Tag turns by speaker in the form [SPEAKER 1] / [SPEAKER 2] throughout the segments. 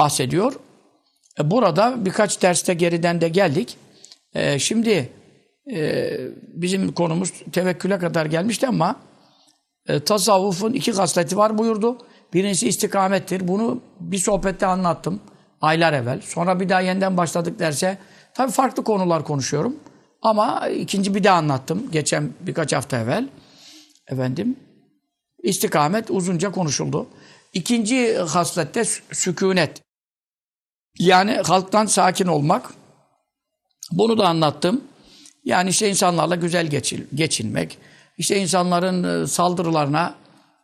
[SPEAKER 1] bahsediyor. E, burada birkaç derste geriden de geldik. E, şimdi e, bizim konumuz tevekküle kadar gelmişti ama e, tasavvufun iki hasleti var buyurdu. Birincisi istikamettir. Bunu bir sohbette anlattım aylar evvel. Sonra bir daha yeniden başladık derse tabii farklı konular konuşuyorum. Ama ikinci bir daha anlattım geçen birkaç hafta evvel. Efendim istikamet uzunca konuşuldu. İkinci haslette sükunet. Yani halktan sakin olmak. Bunu da anlattım. Yani işte insanlarla güzel geçin, geçinmek. İşte insanların e, saldırılarına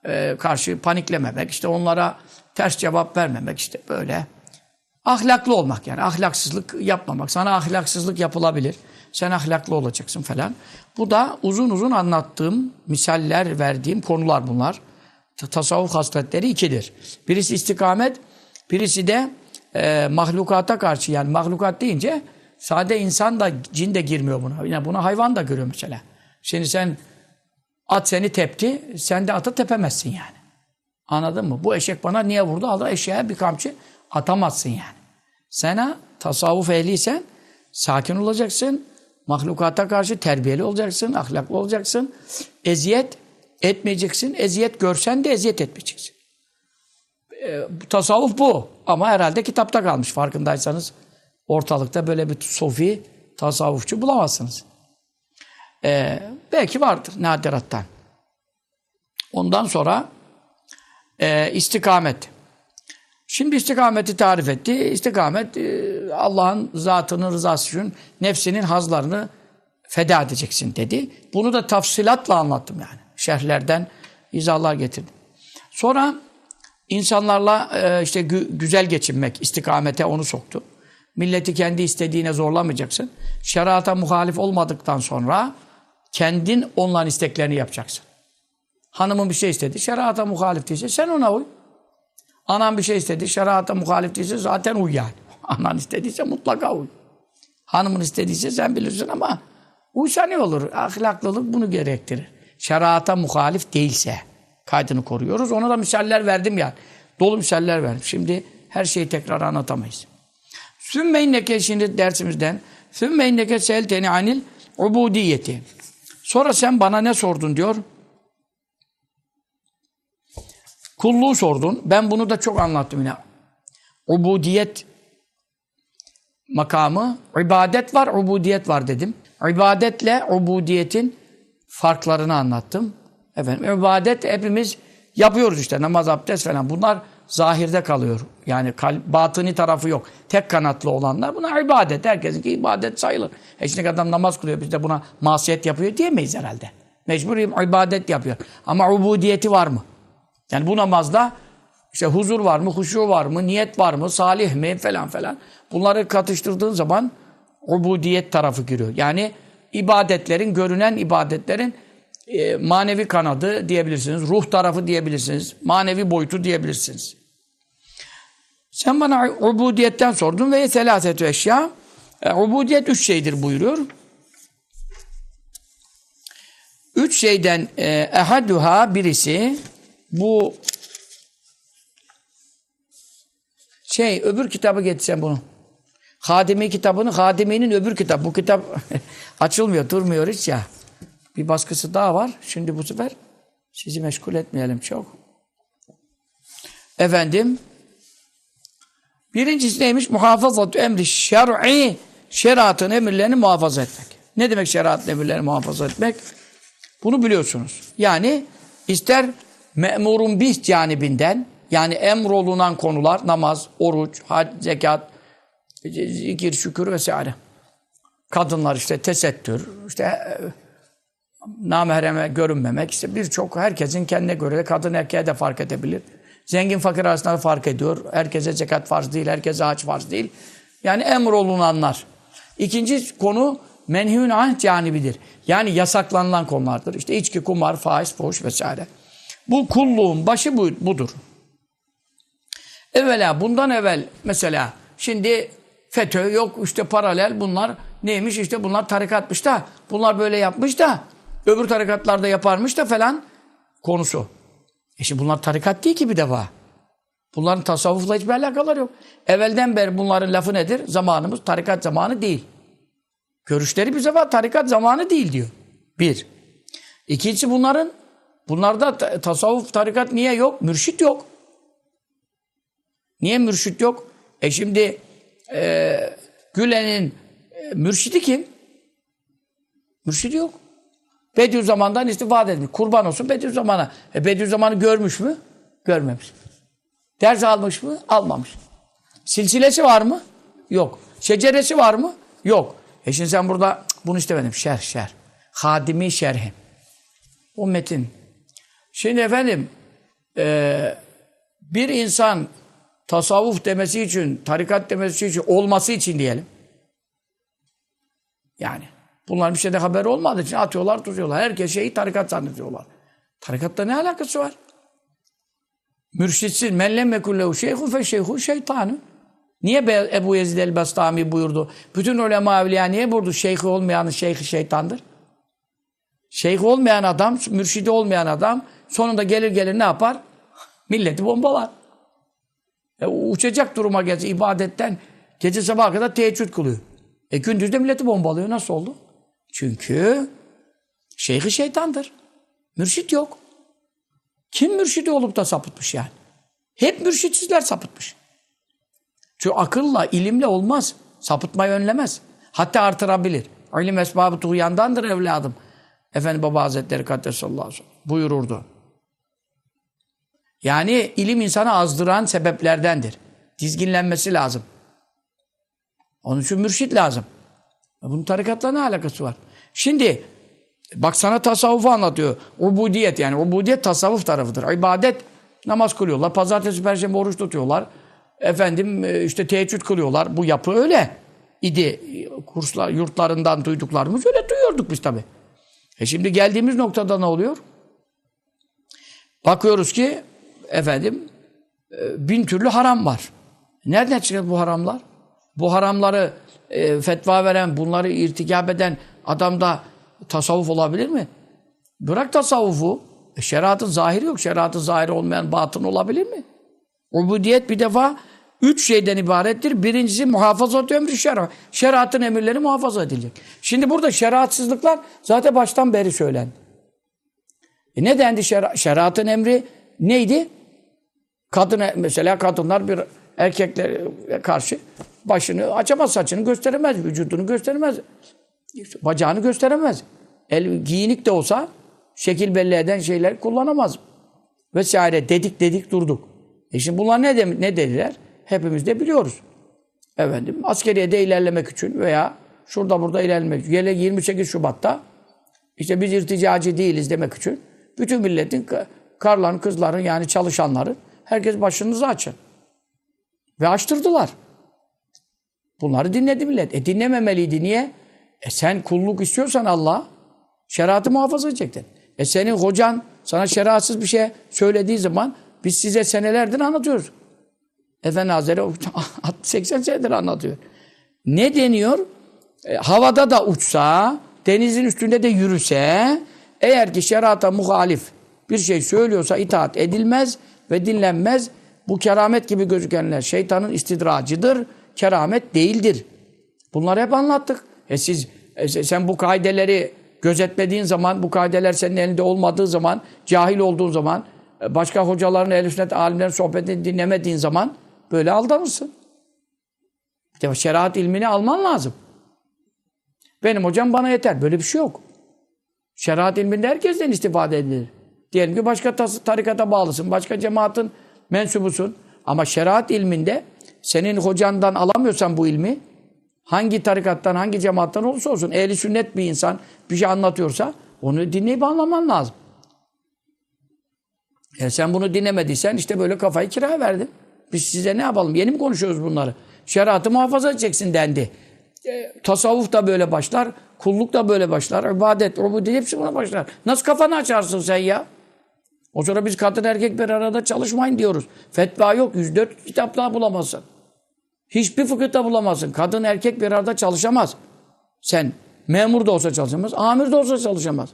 [SPEAKER 1] e, karşı paniklememek. işte onlara ters cevap vermemek. işte böyle. Ahlaklı olmak yani. Ahlaksızlık yapmamak. Sana ahlaksızlık yapılabilir. Sen ahlaklı olacaksın falan. Bu da uzun uzun anlattığım, misaller verdiğim konular bunlar. Tasavvuf hasletleri ikidir. Birisi istikamet, birisi de e, mahlukata karşı yani mahlukat deyince sade insan da cin de girmiyor buna. Yani buna hayvan da görüyor mesela. Şimdi sen at seni tepti, sen de atı tepemezsin yani. Anladın mı? Bu eşek bana niye vurdu? Allah eşeğe bir kamçı atamazsın yani. Sana tasavvuf ehliysen sakin olacaksın. Mahlukata karşı terbiyeli olacaksın, ahlaklı olacaksın. Eziyet etmeyeceksin. Eziyet görsen de eziyet etmeyeceksin. E, tasavvuf bu. Ama herhalde kitapta kalmış farkındaysanız. Ortalıkta böyle bir sofi tasavvufçu bulamazsınız. E, belki vardır nadirattan. Ondan sonra e, istikamet. Şimdi istikameti tarif etti. İstikamet e, Allah'ın zatının rızası için nefsinin hazlarını feda edeceksin dedi. Bunu da tafsilatla anlattım yani. Şerhlerden izahlar getirdim. Sonra insanlarla e, işte gü güzel geçinmek, istikamete onu soktu. Milleti kendi istediğine zorlamayacaksın. Şerata muhalif olmadıktan sonra kendin onların isteklerini yapacaksın. Hanımın bir şey istedi, şerata muhalif değilse sen ona uy. Anan bir şey istedi, şerata muhalif değilse zaten uy yani. Anan istediyse mutlaka uy. Hanımın istediyse sen bilirsin ama uysa ne olur? Ahlaklılık bunu gerektirir. Şerata muhalif değilse kaydını koruyoruz. Ona da misaller verdim yani. Dolu misaller verdim. Şimdi her şeyi tekrar anlatamayız. Sümme inneke şimdi dersimizden Sümme inneke selteni anil ubudiyeti. Sonra sen bana ne sordun diyor. Kulluğu sordun. Ben bunu da çok anlattım yine. Ubudiyet makamı, ibadet var, ubudiyet var dedim. İbadetle ubudiyetin farklarını anlattım. Efendim, ibadet hepimiz yapıyoruz işte namaz, abdest falan. Bunlar zahirde kalıyor. Yani kalp, batıni tarafı yok. Tek kanatlı olanlar buna ibadet. Herkesinki ibadet sayılır. E şimdi adam namaz kılıyor biz de buna masiyet yapıyor diyemeyiz herhalde. Mecbur ibadet yapıyor. Ama ubudiyeti var mı? Yani bu namazda işte huzur var mı, huşu var mı, niyet var mı, salih mi falan falan. Bunları katıştırdığın zaman ubudiyet tarafı giriyor. Yani ibadetlerin, görünen ibadetlerin e, manevi kanadı diyebilirsiniz, ruh tarafı diyebilirsiniz, manevi boyutu diyebilirsiniz. Sen bana ubudiyetten sordun ve selasetü eşya. E, ubudiyet üç şeydir buyuruyor. Üç şeyden e, ehaduha birisi bu şey öbür kitabı getirsen bunu. Hadimi kitabını, Hadimi'nin öbür kitap. Bu kitap açılmıyor, durmuyor hiç ya. Bir baskısı daha var. Şimdi bu sefer sizi meşgul etmeyelim çok. Efendim, birincisi neymiş? Muhafazatü emri şer'i, şeriatın emirlerini muhafaza etmek. Ne demek şeriatın emirlerini muhafaza etmek? Bunu biliyorsunuz. Yani ister me'murun bih canibinden, yani emrolunan konular, namaz, oruç, hac, zekat, zikir, şükür vesaire. Kadınlar işte tesettür, işte namahreme görünmemek, işte birçok herkesin kendine göre kadın erkeğe de fark edebilir. Zengin fakir arasında fark ediyor. Herkese zekat farz değil, herkese hac farz değil. Yani emrolunanlar. İkinci konu menhün anh canibidir. Yani yasaklanılan konulardır. İşte içki, kumar, faiz, fuhuş vesaire. Bu kulluğun başı bu, budur. Evvela bundan evvel mesela şimdi FETÖ yok işte paralel bunlar neymiş işte bunlar tarikatmış da bunlar böyle yapmış da öbür tarikatlarda yaparmış da falan konusu. E şimdi bunlar tarikat değil ki bir defa. Bunların tasavvufla hiçbir alakaları yok. Evvelden beri bunların lafı nedir? Zamanımız tarikat zamanı değil. Görüşleri bir sefer tarikat zamanı değil diyor. Bir. İkincisi bunların bunlarda tasavvuf, tarikat niye yok? Mürşit yok. Niye mürşit yok? E şimdi e, Gülen'in e, mürşidi kim? Mürşidi yok. Bediüzzaman'dan istifade etmiş. Kurban olsun Bediüzzaman'a. E Bediüzzaman'ı görmüş mü? Görmemiş. Ders almış mı? Almamış. Silsilesi var mı? Yok. Şeceresi var mı? Yok. E şimdi sen burada bunu istemedim. Şer, şer. Hadimi şerhi. O metin. Şimdi efendim e, bir insan tasavvuf demesi için, tarikat demesi için, olması için diyelim. Yani bunların bir şeyde haberi olmadığı için atıyorlar, tutuyorlar. Herkes şeyi tarikat zannediyorlar. Tarikatta ne alakası var? Mürşitsiz, men lem yekullehu şeyhun fe şeyhu şeytanı. Niye Ebu Yezid el-Bastami buyurdu? Bütün ulema evliya niye buyurdu? Şeyhi olmayanın şeyhi şeytandır. Şeyhi olmayan adam, mürşidi olmayan adam sonunda gelir gelir ne yapar? Milleti bombalar. E, uçacak duruma gelse ibadetten gece sabaha kadar teheccüd kılıyor. E gündüz de milleti bombalıyor. Nasıl oldu? Çünkü şeyhi şeytandır. Mürşit yok. Kim mürşidi olup da sapıtmış yani? Hep mürşitsizler sapıtmış. Çünkü akılla, ilimle olmaz. Sapıtmayı önlemez. Hatta artırabilir. İlim esbabı tuğyandandır evladım. Efendi Baba Hazretleri Kaddesallahu aleyhi ve sellem buyururdu. Yani ilim insanı azdıran sebeplerdendir. Dizginlenmesi lazım. Onun için mürşit lazım. Bunun tarikatla ne alakası var? Şimdi bak sana tasavvufu anlatıyor. Ubudiyet yani ubudiyet tasavvuf tarafıdır. İbadet namaz kılıyorlar. Pazartesi, perşembe oruç tutuyorlar. Efendim e, işte teheccüd kılıyorlar. Bu yapı öyle idi. Kurslar, yurtlarından duyduklarımız öyle duyuyorduk biz tabi. E şimdi geldiğimiz noktada ne oluyor? Bakıyoruz ki efendim e, bin türlü haram var. Nereden çıkıyor bu haramlar? Bu haramları e, fetva veren, bunları irtikap eden adamda tasavvuf olabilir mi? Bırak tasavvufu. E, şeriatın zahiri yok. Şeriatın zahiri olmayan batın olabilir mi? Ubudiyet bir defa üç şeyden ibarettir. Birincisi muhafaza ömrü şer'a. Şeriatın emirleri muhafaza edilecek. Şimdi burada şeriatsızlıklar zaten baştan beri söylendi. E ne dendi şer şeriatın emri neydi? Kadın mesela kadınlar bir erkeklere karşı başını açamaz, saçını gösteremez, vücudunu gösteremez, bacağını gösteremez. El giyinik de olsa şekil belli eden şeyler kullanamaz. Vesaire dedik dedik durduk. E şimdi bunlar ne, de, ne dediler? Hepimiz de biliyoruz. Efendim askeriyede ilerlemek için veya şurada burada ilerlemek için. 28 Şubat'ta işte biz irticacı değiliz demek için bütün milletin karların, kızların yani çalışanları herkes başınızı açın. Ve açtırdılar. Bunları dinledi millet. E dinlememeliydi. Niye? E sen kulluk istiyorsan Allah şeriatı muhafaza edecektin. E senin hocan sana şeriatsız bir şey söylediği zaman biz size senelerdir anlatıyoruz. Efendi Hazretleri 80 senedir anlatıyor. Ne deniyor? E, havada da uçsa, denizin üstünde de yürüse, eğer ki şerata muhalif bir şey söylüyorsa itaat edilmez ve dinlenmez. Bu keramet gibi gözükenler şeytanın istidracıdır, keramet değildir. Bunları hep anlattık. E siz, e sen bu kaideleri gözetmediğin zaman, bu kaideler senin elinde olmadığı zaman, cahil olduğun zaman, e, başka hocaların, ehl sünnet alimlerin sohbetini dinlemediğin zaman böyle aldanırsın. İşte şeriat ilmini alman lazım. Benim hocam bana yeter. Böyle bir şey yok. Şeriat ilminde herkesten istifade edilir. Diyelim ki başka tarikata bağlısın, başka cemaatin mensubusun. Ama şeriat ilminde senin hocandan alamıyorsan bu ilmi, hangi tarikattan, hangi cemaattan olursa olsun, ehli sünnet bir insan bir şey anlatıyorsa onu dinleyip anlaman lazım. E sen bunu dinlemediysen işte böyle kafayı kira verdin. Biz size ne yapalım? Yeni mi konuşuyoruz bunları? Şeriatı muhafaza edeceksin dendi. E, tasavvuf da böyle başlar, kulluk da böyle başlar, ibadet, ubudiyet hepsi buna başlar. Nasıl kafanı açarsın sen ya? O sonra biz kadın erkek bir arada çalışmayın diyoruz. Fetva yok. 104 kitap daha bulamazsın. Hiçbir fıkıhta bulamazsın. Kadın erkek bir arada çalışamaz. Sen memur da olsa çalışamaz, amir de olsa çalışamaz.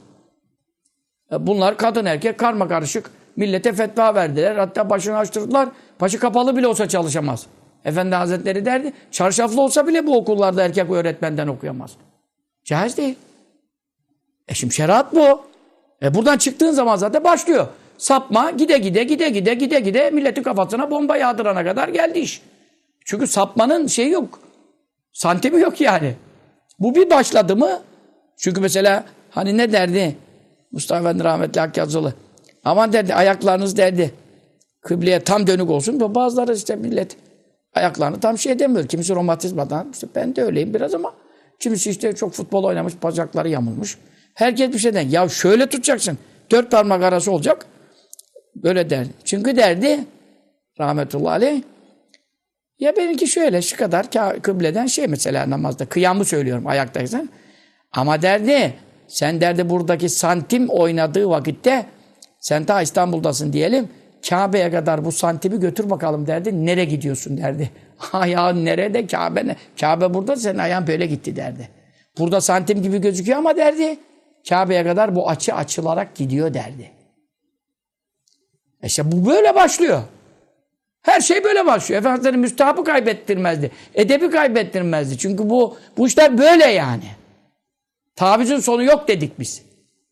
[SPEAKER 1] E, Bunlar kadın erkek karma karışık millete fetva verdiler. Hatta başını açtırdılar. Başı kapalı bile olsa çalışamaz. Efendi Hazretleri derdi, çarşaflı olsa bile bu okullarda erkek öğretmenden okuyamaz. Caiz değil. E şimdi şeriat bu. E buradan çıktığın zaman zaten başlıyor. Sapma gide gide gide gide gide gide milletin kafasına bomba yağdırana kadar geldi iş. Çünkü sapmanın şeyi yok. Santimi yok yani. Bu bir başladı mı? Çünkü mesela hani ne derdi? Mustafa Efendi rahmetli Hakkı Aman derdi ayaklarınız derdi. Kıbleye tam dönük olsun. Bazıları işte millet ayaklarını tam şey demiyor. Kimisi romatizmadan. İşte ben de öyleyim biraz ama kimisi işte çok futbol oynamış. Bacakları yamulmuş. Herkes bir şeyden. Ya şöyle tutacaksın. Dört parmak arası olacak. Böyle der. Çünkü derdi rahmetullahi aleyh ya benimki şöyle şu kadar kıbleden şey mesela namazda kıyamı söylüyorum ayaktaysan. Ama derdi sen derdi buradaki santim oynadığı vakitte sen ta İstanbul'dasın diyelim. Kabe'ye kadar bu santimi götür bakalım derdi. Nereye gidiyorsun derdi. Ayağın nerede? Kabe ne? Kabe burada senin ayağın böyle gitti derdi. Burada santim gibi gözüküyor ama derdi. Kabe'ye kadar bu açı açılarak gidiyor derdi. İşte bu böyle başlıyor. Her şey böyle başlıyor. Efendimizlerin müstahabı kaybettirmezdi. Edebi kaybettirmezdi. Çünkü bu, bu işler böyle yani. Tavizin sonu yok dedik biz.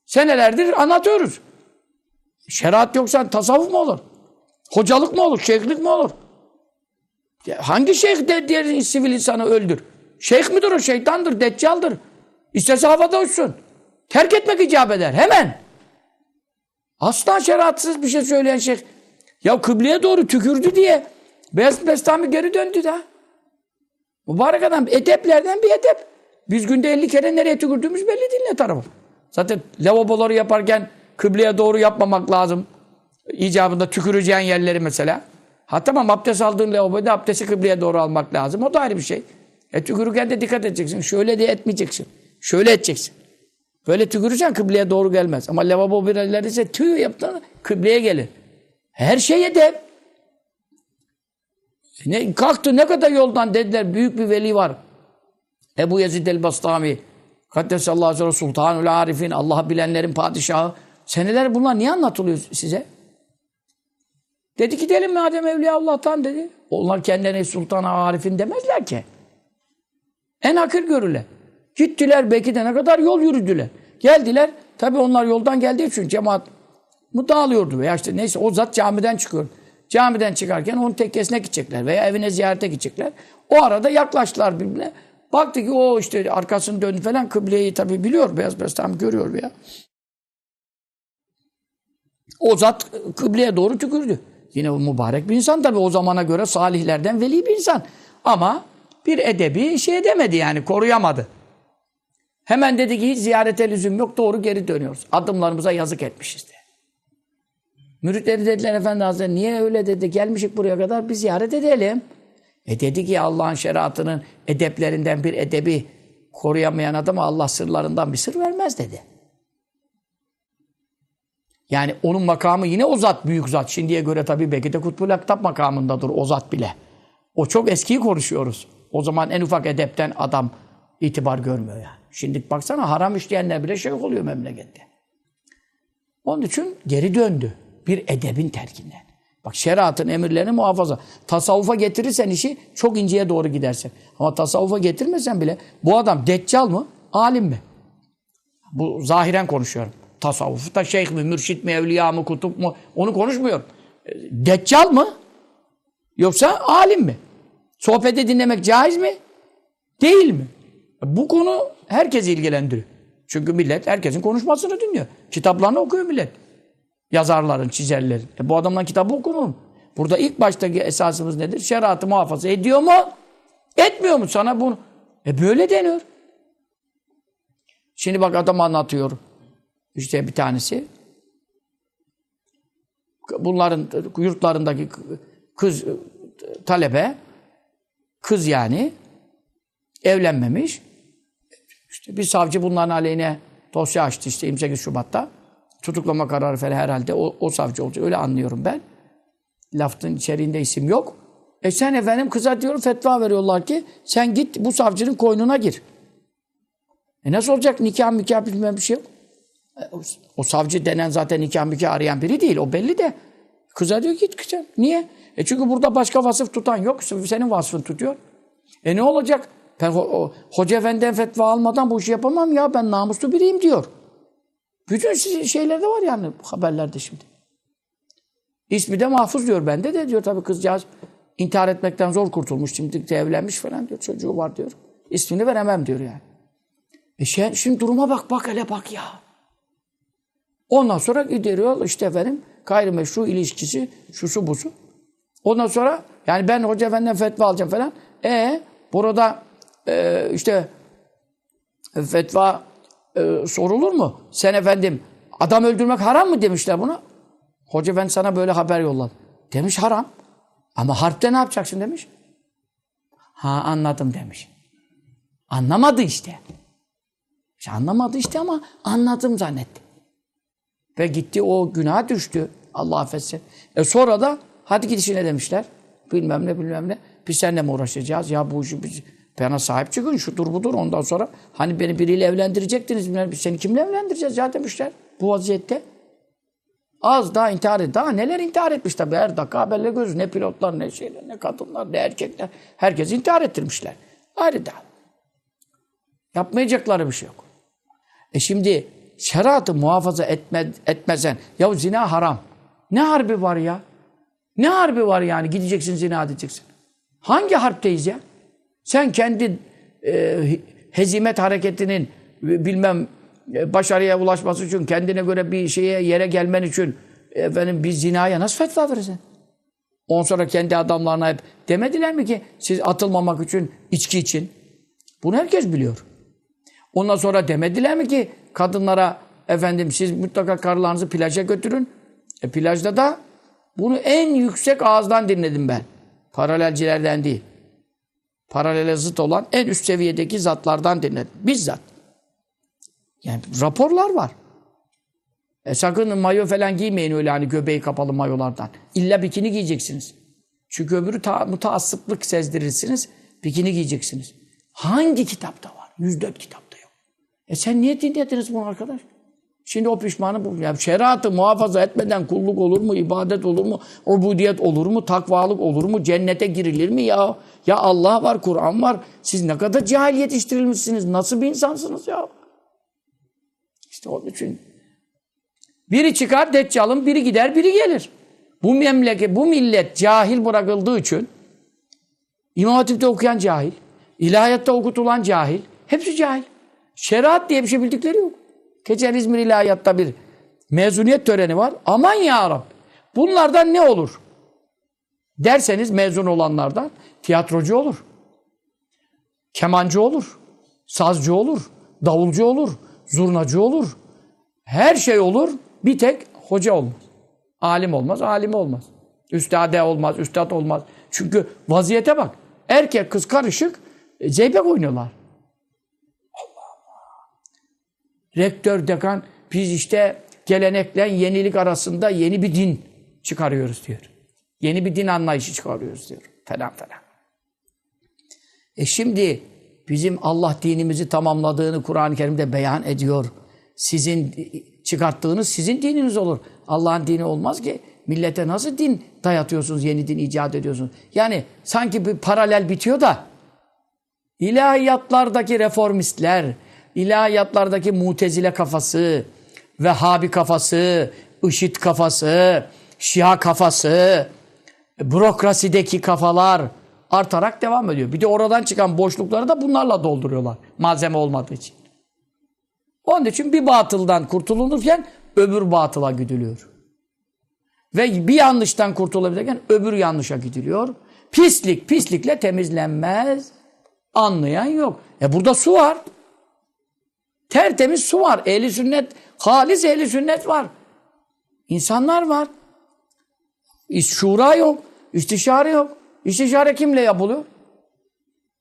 [SPEAKER 1] Senelerdir anlatıyoruz. Şeriat yoksa tasavvuf mu olur? Hocalık mı olur? Şeyhlik mi olur? Ya hangi şeyh de diğer sivil insanı öldür? Şeyh midir o? Şeytandır, deccaldır. İstese havada uçsun. Terk etmek icap eder. Hemen. Asla şeriatsız bir şey söyleyen şeyh. Ya kıbleye doğru tükürdü diye Beyaz Bestami geri döndü de. Mübarek adam edeplerden bir edep. Biz günde 50 kere nereye tükürdüğümüz belli değil ne tarafı. Zaten lavaboları yaparken kıbleye doğru yapmamak lazım. İcabında tüküreceğin yerleri mesela. Ha tamam abdest aldığın lavaboda abdesti kıbleye doğru almak lazım. O da ayrı bir şey. E tükürürken de dikkat edeceksin. Şöyle de etmeyeceksin. Şöyle edeceksin. Böyle tükürürsen kıbleye doğru gelmez. Ama lavabo birerler ise tüy yaptığında kıbleye gelir. Her şey edep. Ne, kalktı ne kadar yoldan dediler. Büyük bir veli var. Ebu Yezid el-Bastami. Kaddesallahu aleyhi sultanul arifin. Allah'ı bilenlerin padişahı. Seneler bunlar niye anlatılıyor size? Dedi gidelim madem Evliya Allah'tan dedi. Onlar kendilerine sultan arifin demezler ki. En hakir görürler. Gittiler belki de ne kadar yol yürüdüler. Geldiler. Tabi onlar yoldan geldiği için cemaat mu dağılıyordu veya işte neyse o zat camiden çıkıyor. Camiden çıkarken onun tekkesine gidecekler veya evine ziyarete gidecekler. O arada yaklaştılar birbirine. Baktı ki o işte arkasını döndü falan kıbleyi tabi biliyor. Beyaz beyaz tam görüyor veya. O zat kıbleye doğru tükürdü. Yine o mübarek bir insan tabi o zamana göre salihlerden veli bir insan. Ama bir edebi şey edemedi yani koruyamadı. Hemen dedi ki hiç ziyarete lüzum yok doğru geri dönüyoruz. Adımlarımıza yazık etmişiz de. Müritleri dediler Efendi Hazretleri niye öyle dedi gelmişik buraya kadar bir ziyaret edelim. E dedi ki Allah'ın şeriatının edeplerinden bir edebi koruyamayan adama Allah sırlarından bir sır vermez dedi. Yani onun makamı yine o zat büyük zat. Şimdiye göre tabii belki de Kutbul Aktap makamındadır o zat bile. O çok eskiyi konuşuyoruz. O zaman en ufak edepten adam itibar görmüyor yani. Şimdi baksana haram işleyenler bile şey oluyor memlekette. Onun için geri döndü. Bir edebin terkinden. Bak şeriatın emirlerini muhafaza. Tasavvufa getirirsen işi çok inceye doğru gidersen. Ama tasavvufa getirmesen bile bu adam deccal mı? Alim mi? Bu zahiren konuşuyorum. Tasavvufta şeyh mi, mürşit mi, evliya mı, kutup mu? Onu konuşmuyorum. Deccal mı? Yoksa alim mi? Sohbeti dinlemek caiz mi? Değil mi? Bu konu herkesi ilgilendiriyor. Çünkü millet herkesin konuşmasını dinliyor. Kitaplarını okuyor millet. Yazarların, çizerlerin. E bu adamdan kitabı okunur? Burada ilk baştaki esasımız nedir? Şeriatı muhafaza ediyor mu? Etmiyor mu sana bunu? E böyle deniyor. Şimdi bak adam anlatıyor. İşte bir tanesi. bunların yurtlarındaki kız talebe kız yani evlenmemiş. İşte bir savcı bunların aleyhine dosya açtı işte 28 Şubat'ta. Tutuklama kararı falan herhalde o, o savcı olacak. Öyle anlıyorum ben. Lafın içeriğinde isim yok. E sen efendim kıza diyorum fetva veriyorlar ki sen git bu savcının koynuna gir. E nasıl olacak nikah mikah bilmem bir şey yok. E, o, o savcı denen zaten nikah mikah arayan biri değil. O belli de. Kıza diyor git kızım. Niye? E çünkü burada başka vasıf tutan yok. Senin vasfın tutuyor. E ne olacak? Ben ho- o, hoca efendiden fetva almadan bu işi yapamam ya. Ben namuslu biriyim diyor. Bütün si- şeylerde var yani haberlerde şimdi. İsmi de mahfuz diyor bende de diyor tabii kızcağız intihar etmekten zor kurtulmuş. Şimdi de evlenmiş falan diyor. Çocuğu var diyor. İsmini veremem diyor yani. E şey, şimdi duruma bak bak hele bak ya. Ondan sonra gideriyor işte efendim gayrimeşru ilişkisi şusu busu. Ondan sonra yani ben hoca efendiden fetva alacağım falan. E burada e, işte fetva e, sorulur mu? Sen efendim adam öldürmek haram mı demişler buna. Hoca efendi sana böyle haber yolladı. Demiş haram. Ama harpte ne yapacaksın demiş. Ha anladım demiş. Anlamadı işte. İşte anlamadı işte ama anladım zannetti. Ve gitti o günah düştü. Allah affetsin. E sonra da hadi gidişine demişler. Bilmem ne bilmem ne. Biz seninle mi uğraşacağız? Ya bu işi biz bana sahip çıkın şudur budur ondan sonra hani beni biriyle evlendirecektiniz biz seni kimle evlendireceğiz ya demişler bu vaziyette. Az daha intihar et. Daha neler intihar etmiş tabii her dakika haberle gözü. Ne pilotlar, ne şeyler, ne kadınlar, ne erkekler. Herkes intihar ettirmişler. Ayrı da. Yapmayacakları bir şey yok. E şimdi şeriatı muhafaza etme, etmesen, ya zina haram. Ne harbi var ya? Ne harbi var yani gideceksin zina edeceksin? Hangi harpteyiz ya? Sen kendi e, hezimet hareketinin bilmem e, başarıya ulaşması için, kendine göre bir şeye yere gelmen için efendim bir zinaya nasıl fetva verirsin? On sonra kendi adamlarına hep demediler mi ki siz atılmamak için, içki için? Bunu herkes biliyor. Ondan sonra demediler mi ki kadınlara efendim siz mutlaka karılarınızı plaja götürün. E plajda da bunu en yüksek ağızdan dinledim ben. Paralelcilerden değil. Paralele zıt olan en üst seviyedeki zatlardan dinledim. Bizzat. Yani raporlar var. E sakın mayo falan giymeyin öyle hani göbeği kapalı mayolardan. İlla bikini giyeceksiniz. Çünkü öbürü ta, mutaassıplık sezdirirsiniz. Bikini giyeceksiniz. Hangi kitapta var? 104 kitapta yok. E sen niye dinlediniz bunu arkadaş? Şimdi o pişmanı bu. Yani şeriatı muhafaza etmeden kulluk olur mu? ibadet olur mu? Ubudiyet olur mu? Takvalık olur mu? Cennete girilir mi ya? Ya Allah var, Kur'an var. Siz ne kadar cahil yetiştirilmişsiniz. Nasıl bir insansınız ya? İşte onun için biri çıkar deccalın, biri gider, biri gelir. Bu memleket, bu millet cahil bırakıldığı için İmam okuyan cahil, ilahiyatta okutulan cahil, hepsi cahil. Şeriat diye bir şey bildikleri yok. Geçen İzmir İlahiyat'ta bir mezuniyet töreni var. Aman ya Rab. Bunlardan ne olur? Derseniz mezun olanlardan tiyatrocu olur. Kemancı olur. Sazcı olur. Davulcu olur. Zurnacı olur. Her şey olur. Bir tek hoca olmaz. Alim olmaz, alim olmaz. Üstade olmaz, üstad olmaz. Çünkü vaziyete bak. Erkek kız karışık e, zeybek oynuyorlar. Rektör, dekan biz işte gelenekle yenilik arasında yeni bir din çıkarıyoruz diyor. Yeni bir din anlayışı çıkarıyoruz diyor. Falan falan. E şimdi bizim Allah dinimizi tamamladığını Kur'an-ı Kerim'de beyan ediyor. Sizin çıkarttığınız sizin dininiz olur. Allah'ın dini olmaz ki. Millete nasıl din dayatıyorsunuz, yeni din icat ediyorsunuz? Yani sanki bir paralel bitiyor da ilahiyatlardaki reformistler, ilahiyatlardaki mutezile kafası, Vehhabi kafası, IŞİD kafası, Şia kafası, bürokrasideki kafalar artarak devam ediyor. Bir de oradan çıkan boşlukları da bunlarla dolduruyorlar. Malzeme olmadığı için. Onun için bir batıldan kurtulunurken öbür batıla gidiliyor. Ve bir yanlıştan kurtulabilirken öbür yanlışa gidiliyor. Pislik pislikle temizlenmez. Anlayan yok. E burada su var. Tertemiz su var. Ehli sünnet, halis ehli sünnet var. İnsanlar var. Şura yok. istişare yok. İstişare kimle yapılıyor?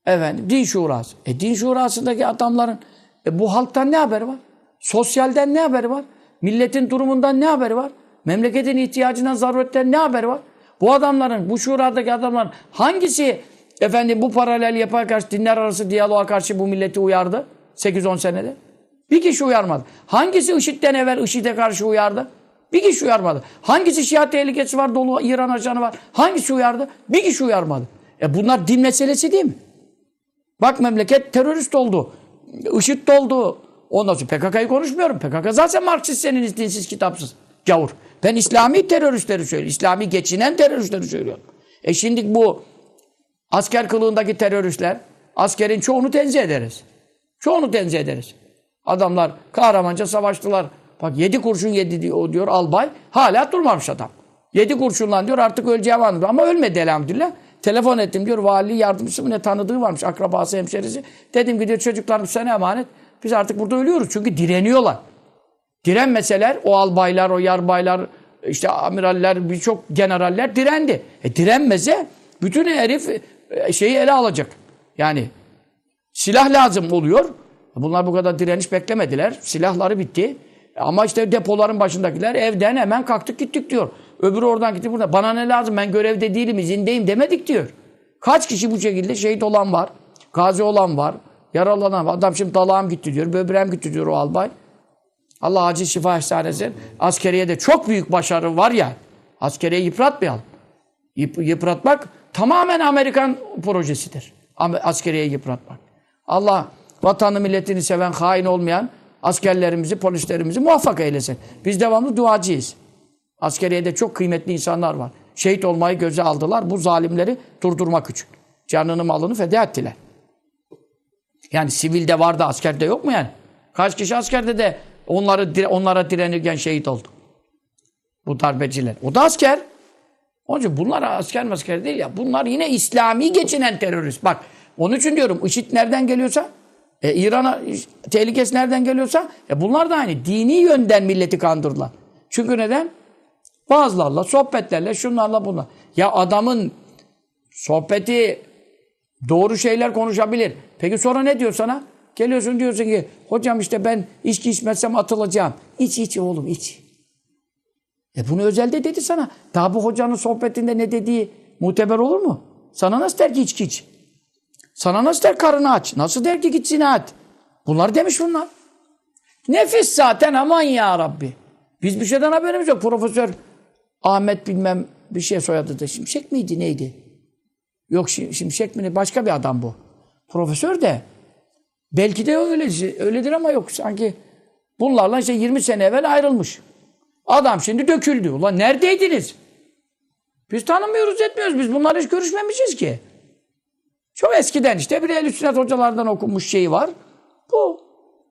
[SPEAKER 1] Efendim din şurası. E din şurasındaki adamların e, bu halktan ne haberi var? Sosyalden ne haberi var? Milletin durumundan ne haberi var? Memleketin ihtiyacından, zaruretten ne haberi var? Bu adamların, bu şuradaki adamların hangisi efendim bu paralel yapar karşı, dinler arası diyaloğa karşı bu milleti uyardı? 8-10 senede. Bir kişi uyarmadı. Hangisi IŞİD'den evvel IŞİD'e karşı uyardı? Bir kişi uyarmadı. Hangisi Şia tehlikesi var, dolu İran ajanı var? Hangisi uyardı? Bir kişi uyarmadı. E bunlar din meselesi değil mi? Bak memleket terörist oldu. IŞİD oldu. Ondan sonra PKK'yı konuşmuyorum. PKK zaten Marksist senin dinsiz kitapsız. Gavur. Ben İslami teröristleri söylüyorum. İslami geçinen teröristleri söylüyorum. E şimdi bu asker kılığındaki teröristler askerin çoğunu tenzih ederiz. Çoğunu tenzih ederiz. Adamlar kahramanca savaştılar. Bak yedi kurşun yedi diyor, diyor albay. Hala durmamış adam. Yedi kurşunla diyor artık öleceğim anladı. Ama ölmedi elhamdülillah. Telefon ettim diyor vali yardımcısı mı ne tanıdığı varmış akrabası hemşerisi. Dedim ki diyor çocuklarım sana emanet. Biz artık burada ölüyoruz çünkü direniyorlar. Direnmeseler o albaylar, o yarbaylar, işte amiraller, birçok generaller direndi. E direnmese bütün herif e, şeyi ele alacak. Yani silah lazım oluyor. Bunlar bu kadar direniş beklemediler. Silahları bitti. Ama işte depoların başındakiler evden hemen kalktık gittik diyor. Öbürü oradan gitti burada. Bana ne lazım ben görevde değilim izindeyim demedik diyor. Kaç kişi bu şekilde şehit olan var. Gazi olan var. Yaralanan var. Adam şimdi dalağım gitti diyor. Böbreğim gitti diyor o albay. Allah acil şifa ihsan etsin. Askeriye de çok büyük başarı var ya. Askeriye yıpratmayalım. Yıp, yıpratmak tamamen Amerikan projesidir. Askeriye yıpratmak. Allah vatanı milletini seven, hain olmayan askerlerimizi, polislerimizi muvaffak eylesin. Biz devamlı duacıyız. Askeriyede çok kıymetli insanlar var. Şehit olmayı göze aldılar bu zalimleri durdurmak için. Canını malını feda ettiler. Yani sivilde vardı, askerde yok mu yani? Kaç kişi askerde de onları onlara direnirken şehit oldu. Bu darbeciler. O da asker. Onun için bunlar asker masker değil ya. Bunlar yine İslami geçinen terörist. Bak onun için diyorum IŞİD nereden geliyorsa e, İran'a tehlikesi nereden geliyorsa e, bunlar da aynı. Dini yönden milleti kandırdılar. Çünkü neden? Bazılarla, sohbetlerle, şunlarla bunlar. Ya adamın sohbeti doğru şeyler konuşabilir. Peki sonra ne diyor sana? Geliyorsun diyorsun ki hocam işte ben içki içmezsem atılacağım. İç iç oğlum iç. E bunu özelde dedi sana. Daha bu hocanın sohbetinde ne dediği muteber olur mu? Sana nasıl der ki içki iç? Sana nasıl der karını aç? Nasıl der ki git zina? Bunlar demiş bunlar. Nefis zaten aman ya Rabbi. Biz bir şeyden haberimiz yok. Profesör Ahmet bilmem bir şey soyadı da Şimşek miydi neydi? Yok Şimşek mi? Başka bir adam bu. Profesör de belki de öyle, öyledir ama yok sanki bunlarla işte 20 sene evvel ayrılmış. Adam şimdi döküldü. Ulan neredeydiniz? Biz tanımıyoruz etmiyoruz. Biz bunlarla hiç görüşmemişiz ki. Çok eskiden işte bir el sünnet hocalardan okunmuş şeyi var. Bu.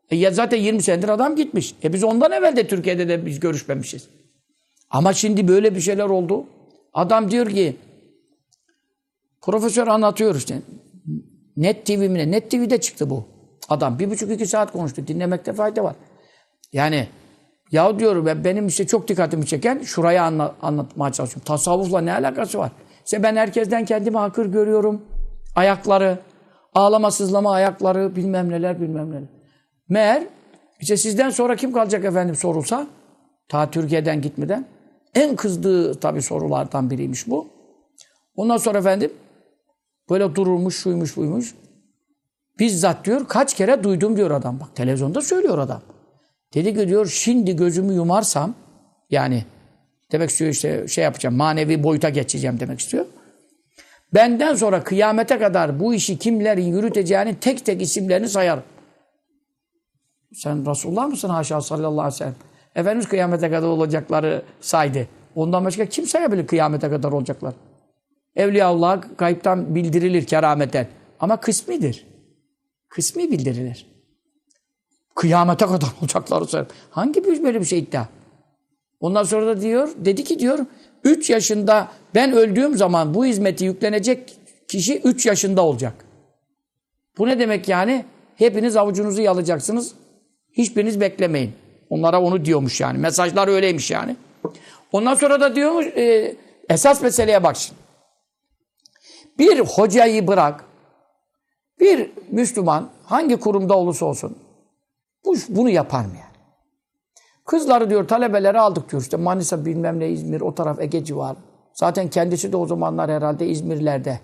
[SPEAKER 1] E ya zaten 20 senedir adam gitmiş. E biz ondan evvel de Türkiye'de de biz görüşmemişiz. Ama şimdi böyle bir şeyler oldu. Adam diyor ki profesör anlatıyor işte. Net TV mi ne? Net TV'de çıktı bu. Adam bir buçuk iki saat konuştu. Dinlemekte fayda var. Yani ya diyor ben benim işte çok dikkatimi çeken şurayı anla, anlatmaya çalışıyorum. Tasavvufla ne alakası var? İşte ben herkesten kendimi hakır görüyorum. Ayakları, ağlama sızlama ayakları bilmem neler bilmem neler. Meğer işte sizden sonra kim kalacak efendim sorulsa ta Türkiye'den gitmeden en kızdığı tabii sorulardan biriymiş bu. Ondan sonra efendim böyle durulmuş, şuymuş, buymuş. Bizzat diyor kaç kere duydum diyor adam. Bak televizyonda söylüyor adam. Dedi ki diyor şimdi gözümü yumarsam yani demek istiyor işte şey yapacağım manevi boyuta geçeceğim demek istiyor. Benden sonra kıyamete kadar bu işi kimlerin yürüteceğini tek tek isimlerini sayarım. Sen Resulullah mısın haşa sallallahu aleyhi ve sellem? Efendimiz kıyamete kadar olacakları saydı. Ondan başka kim sayabilir kıyamete kadar olacaklar? Evliyaullah kayıptan bildirilir kerameten. Ama kısmidir. Kısmi bildirilir. Kıyamete kadar olacakları sayar. Hangi bir böyle bir şey iddia? Ondan sonra da diyor, dedi ki diyor, 3 yaşında ben öldüğüm zaman bu hizmeti yüklenecek kişi 3 yaşında olacak. Bu ne demek yani? Hepiniz avucunuzu yalacaksınız. Hiçbiriniz beklemeyin. Onlara onu diyormuş yani. Mesajlar öyleymiş yani. Ondan sonra da diyormuş e, Esas meseleye bak şimdi. Bir hocayı bırak, bir Müslüman hangi kurumda olursa olsun bu, bunu yapar mı yani? Kızları diyor talebeleri aldık diyor işte Manisa bilmem ne İzmir o taraf Ege civarı. Zaten kendisi de o zamanlar herhalde İzmirlerde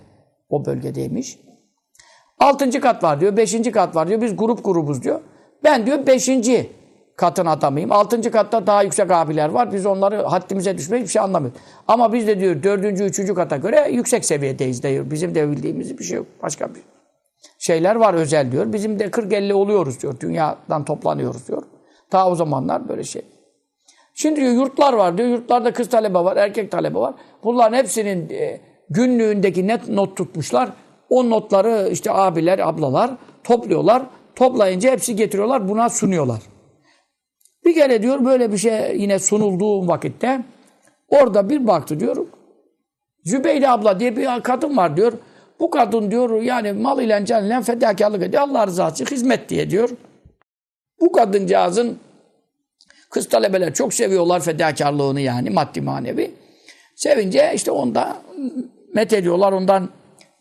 [SPEAKER 1] o bölgedeymiş. Altıncı kat var diyor, beşinci kat var diyor. Biz grup grubuz diyor. Ben diyor beşinci katın adamıyım. Altıncı katta daha yüksek abiler var. Biz onları haddimize düşmeyiz bir şey anlamıyoruz. Ama biz de diyor dördüncü, üçüncü kata göre yüksek seviyedeyiz diyor. Bizim de bildiğimiz bir şey yok. Başka bir şeyler var özel diyor. Bizim de 40-50 oluyoruz diyor. Dünyadan toplanıyoruz diyor. Ta o zamanlar böyle şey. Şimdi diyor yurtlar var diyor. Yurtlarda kız talebe var, erkek talebe var. Bunların hepsinin e, günlüğündeki net not tutmuşlar. O notları işte abiler, ablalar topluyorlar. Toplayınca hepsi getiriyorlar, buna sunuyorlar. Bir kere diyor böyle bir şey yine sunulduğu vakitte orada bir baktı diyor. Zübeyde abla diye bir kadın var diyor. Bu kadın diyor yani mal ile can ile fedakarlık ediyor. Allah rızası için hizmet diye diyor. Bu kadıncağızın kız talebeler çok seviyorlar fedakarlığını yani maddi manevi. Sevince işte onda met ediyorlar ondan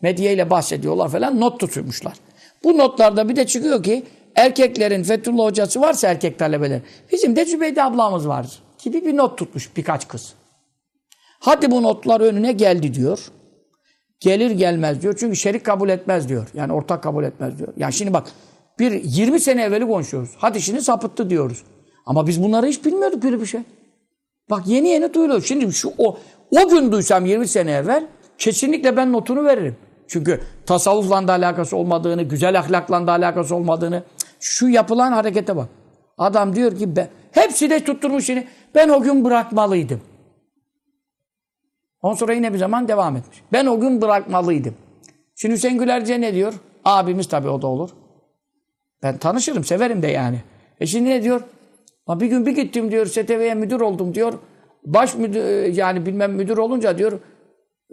[SPEAKER 1] medya bahsediyorlar falan not tutmuşlar. Bu notlarda bir de çıkıyor ki erkeklerin Fethullah hocası varsa erkek talebeler. Bizim de Zübeyde ablamız var gibi bir not tutmuş birkaç kız. Hadi bu notlar önüne geldi diyor. Gelir gelmez diyor. Çünkü şerik kabul etmez diyor. Yani ortak kabul etmez diyor. Yani şimdi bak bir 20 sene evveli konuşuyoruz. Hadi şimdi sapıttı diyoruz. Ama biz bunları hiç bilmiyorduk böyle bir şey. Bak yeni yeni duyuluyor. Şimdi şu o o gün duysam 20 sene evvel kesinlikle ben notunu veririm. Çünkü tasavvufla da alakası olmadığını, güzel ahlakla da alakası olmadığını, şu yapılan harekete bak. Adam diyor ki ben, hepsi de tutturmuş yine. Ben o gün bırakmalıydım. Ondan sonra yine bir zaman devam etmiş. Ben o gün bırakmalıydım. Şimdi Hüseyin Gülerce ne diyor? Abimiz tabii o da olur. Ben tanışırım, severim de yani. E şimdi ne diyor? Bir gün bir gittim diyor, STV'ye müdür oldum diyor. Baş müdür, yani bilmem müdür olunca diyor,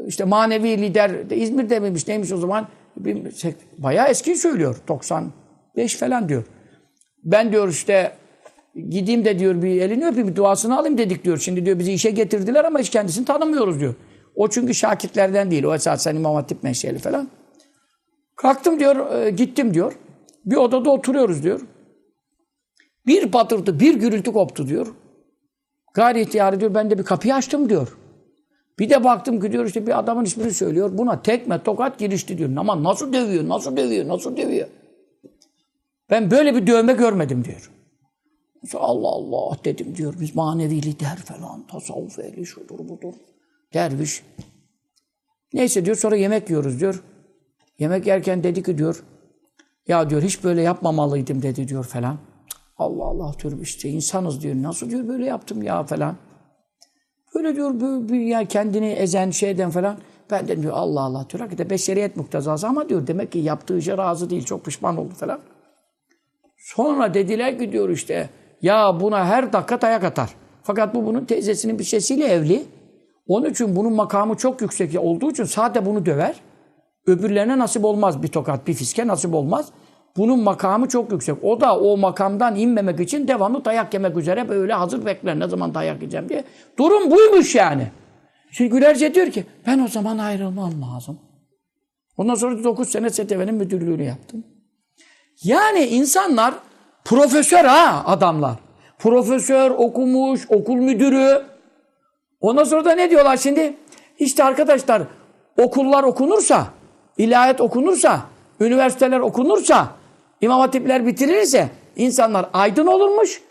[SPEAKER 1] işte manevi lider, de İzmir'de miymiş, neymiş o zaman? Bayağı eski söylüyor, 95 falan diyor. Ben diyor işte gideyim de diyor bir elini öpeyim, duasını alayım dedik diyor. Şimdi diyor bizi işe getirdiler ama hiç kendisini tanımıyoruz diyor. O çünkü şakitlerden değil. O esasen İmam Hatip menşeli falan. Kalktım diyor, gittim diyor. Bir odada oturuyoruz diyor. Bir patırtı, bir gürültü koptu diyor. Gayri ihtiyarı diyor, ben de bir kapıyı açtım diyor. Bir de baktım ki diyor işte bir adamın ismini söylüyor. Buna tekme tokat girişti diyor. Ama nasıl dövüyor, nasıl dövüyor, nasıl dövüyor. Ben böyle bir dövme görmedim diyor. Allah Allah dedim diyor. Biz manevi lider falan, tasavvuf ehli şudur budur. Derviş. Neyse diyor sonra yemek yiyoruz diyor. Yemek yerken dedi ki diyor. Ya diyor hiç böyle yapmamalıydım dedi diyor falan. Allah Allah diyorum işte insanız diyor. Nasıl diyor böyle yaptım ya falan. Böyle diyor böyle bir ya kendini ezen şeyden falan. Ben de diyor Allah Allah diyor. Hakikaten beşeriyet muktezası ama diyor demek ki yaptığı işe razı değil. Çok pişman oldu falan. Sonra dediler ki diyor işte ya buna her dakika dayak atar. Fakat bu bunun teyzesinin bir şeysiyle evli. Onun için bunun makamı çok yüksek olduğu için sade bunu döver. Öbürlerine nasip olmaz bir tokat, bir fiske nasip olmaz. Bunun makamı çok yüksek. O da o makamdan inmemek için devamlı dayak yemek üzere böyle hazır bekler. Ne zaman dayak yiyeceğim diye. Durum buymuş yani. Şimdi Gülerce diyor ki ben o zaman ayrılmam lazım. Ondan sonra 9 sene STV'nin müdürlüğünü yaptım. Yani insanlar profesör ha adamlar. Profesör, okumuş, okul müdürü. Ondan sonra da ne diyorlar şimdi? İşte arkadaşlar okullar okunursa, ilahiyat okunursa, üniversiteler okunursa, İmam Hatipler bitirilirse insanlar aydın olurmuş.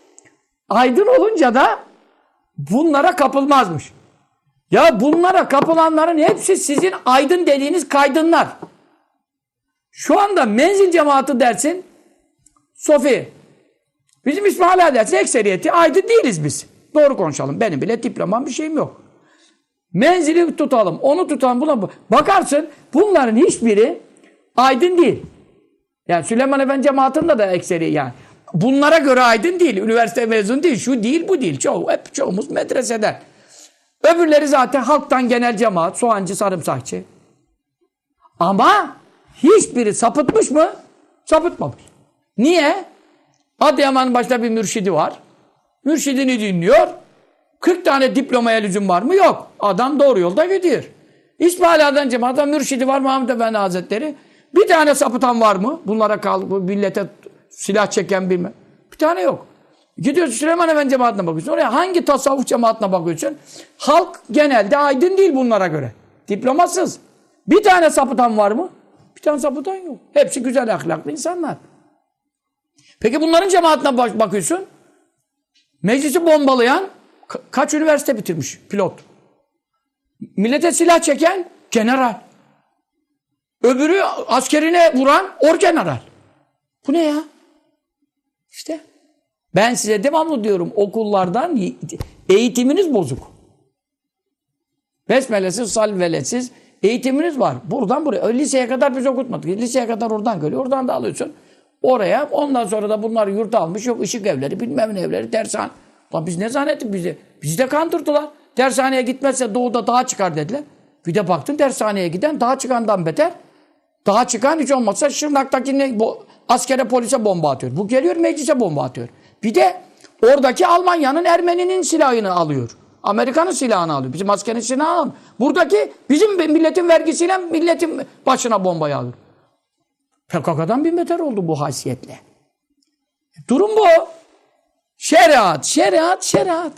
[SPEAKER 1] Aydın olunca da bunlara kapılmazmış. Ya bunlara kapılanların hepsi sizin aydın dediğiniz kaydınlar. Şu anda menzil cemaati dersin, Sofi. Bizim ismi hala dersin, ekseriyeti aydın değiliz biz. Doğru konuşalım. Benim bile diplomam bir şeyim yok. Menzili tutalım, onu tutalım, buna bakarsın bunların hiçbiri aydın değil. Yani Süleyman Efendi cemaatinde de ekseri yani. Bunlara göre aydın değil. Üniversite mezunu değil. Şu değil bu değil. Çoğu, hep çoğumuz medreseden. Öbürleri zaten halktan genel cemaat. Soğancı, sarımsakçı. Ama hiçbiri sapıtmış mı? Sapıtmamış. Niye? Adıyaman'ın başta bir mürşidi var. Mürşidini dinliyor. 40 tane diplomaya lüzum var mı? Yok. Adam doğru yolda gidiyor. İsmaila'dan cemaata mürşidi var Muhammed Efendi Hazretleri. Bir tane sapıtan var mı? Bunlara kal, bu millete silah çeken bilmem. Bir tane yok. Gidiyorsun Süleyman Efendi cemaatine bakıyorsun. Oraya hangi tasavvuf cemaatine bakıyorsun? Halk genelde aydın değil bunlara göre. Diplomasız. Bir tane sapıtan var mı? Bir tane sapıtan yok. Hepsi güzel ahlaklı insanlar. Peki bunların cemaatine bak bakıyorsun. Meclisi bombalayan ka- kaç üniversite bitirmiş pilot. Millete silah çeken general. Öbürü askerine vuran orgeneral. Bu ne ya? İşte. Ben size devamlı diyorum okullardan eğitiminiz bozuk. Besmelesiz, salvelesiz eğitiminiz var. Buradan buraya. Ö, Liseye kadar biz okutmadık. Liseye kadar oradan geliyor. Oradan da alıyorsun. Oraya. Ondan sonra da bunlar yurt almış. Yok ışık evleri, bilmem ne evleri, dershane. Lan biz ne zannettik bizi? Bizi de kandırdılar. Dershaneye gitmezse doğuda dağa çıkar dediler. Bir de baktın dershaneye giden dağa çıkandan beter. Dağa çıkan hiç olmazsa Şırnak'taki ne, bu, askere polise bomba atıyor. Bu geliyor meclise bomba atıyor. Bir de oradaki Almanya'nın Ermeni'nin silahını alıyor. Amerika'nın silahını alıyor. Bizim askerin silahını alıyor. Buradaki bizim milletin vergisiyle milletin başına bombayı alıyor. PKK'dan bir beter oldu bu haysiyetle. Durum bu. Şeriat, şeriat, şeriat.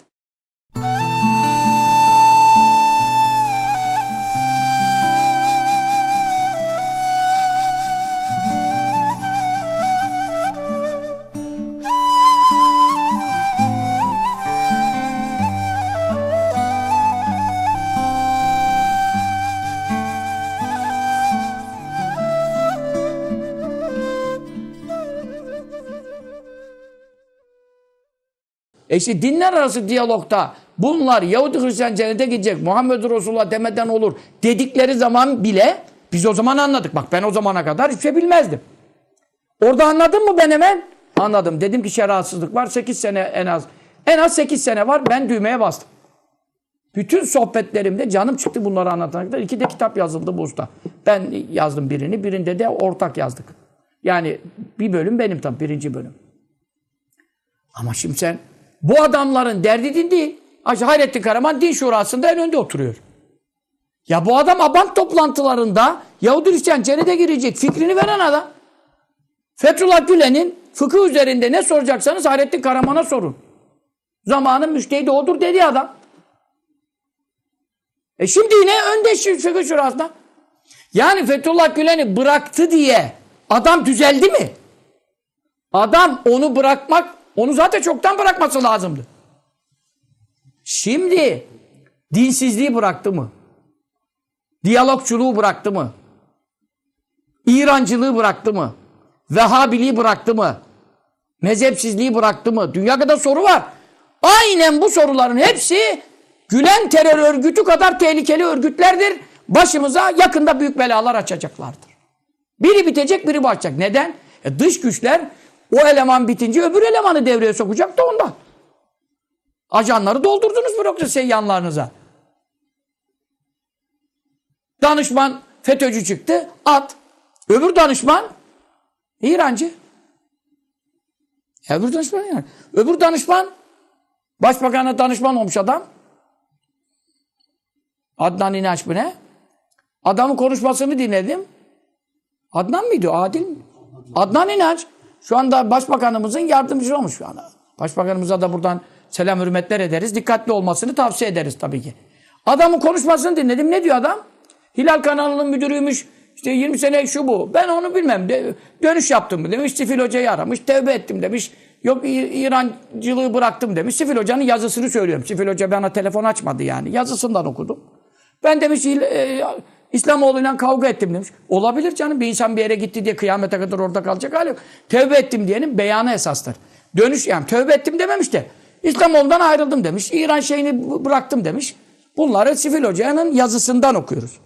[SPEAKER 1] E işte dinler arası diyalogta bunlar Yahudi Hristiyan cennete gidecek, Muhammed Resulullah demeden olur dedikleri zaman bile biz o zaman anladık. Bak ben o zamana kadar hiçbir şey bilmezdim. Orada anladın mı ben hemen? Anladım. Dedim ki şeriatsızlık var. 8 sene en az. En az 8 sene var. Ben düğmeye bastım. Bütün sohbetlerimde canım çıktı bunları anlatmakta. İki de kitap yazıldı bu usta. Ben yazdım birini, birinde de ortak yazdık. Yani bir bölüm benim tabii, birinci bölüm. Ama şimdi sen bu adamların derdi din değil. Hacı Hayrettin Karaman din şurasında en önde oturuyor. Ya bu adam abant toplantılarında Yahudi Hristiyan cennete girecek fikrini veren adam. Fethullah Gülen'in fıkıh üzerinde ne soracaksanız Hayrettin Karaman'a sorun. Zamanın müştehidi odur dedi adam. E şimdi yine önde fıkıh şurasında. Yani Fethullah Gülen'i bıraktı diye adam düzeldi mi? Adam onu bırakmak, onu zaten çoktan bırakması lazımdı. Şimdi dinsizliği bıraktı mı? Diyalogçuluğu bıraktı mı? İrancılığı bıraktı mı? Vehhabiliği bıraktı mı? Mezhepsizliği bıraktı mı? Dünya kadar soru var. Aynen bu soruların hepsi Gülen terör örgütü kadar tehlikeli örgütlerdir. Başımıza yakında büyük belalar açacaklardır. Biri bitecek, biri başlayacak. Neden? E dış güçler o eleman bitince öbür elemanı devreye sokacak da ondan. Ajanları doldurdunuz bürokrasi yanlarınıza. Danışman FETÖ'cü çıktı, at. Öbür danışman İrancı. Öbür danışman yani. Öbür danışman başbakana danışman olmuş adam. Adnan İnanç mı ne? Adamın konuşmasını dinledim. Adnan mıydı? Adil mi? Adnan İnanç. Şu anda başbakanımızın yardımcısı olmuş şu anda. Başbakanımıza da buradan selam hürmetler ederiz. Dikkatli olmasını tavsiye ederiz tabii ki. Adamın konuşmasını dinledim. Ne diyor adam? Hilal kanalının müdürüymüş. İşte 20 sene şu bu. Ben onu bilmem. Dönüş yaptım demiş. Sifil Hoca'yı aramış. Tevbe ettim demiş. Yok İrancılığı bıraktım demiş. Sifil Hoca'nın yazısını söylüyorum. Sifil Hoca bana telefon açmadı yani. Yazısından okudum. Ben demiş e, İslamoğlu'yla kavga ettim demiş. Olabilir canım. Bir insan bir yere gitti diye kıyamete kadar orada kalacak hali yok. Tevbe ettim diyenin beyanı esastır. Dönüş yani tövbe ettim dememiş de. İslamoğlu'ndan ayrıldım demiş. İran şeyini bıraktım demiş. Bunları Sifil Hoca'nın yazısından okuyoruz.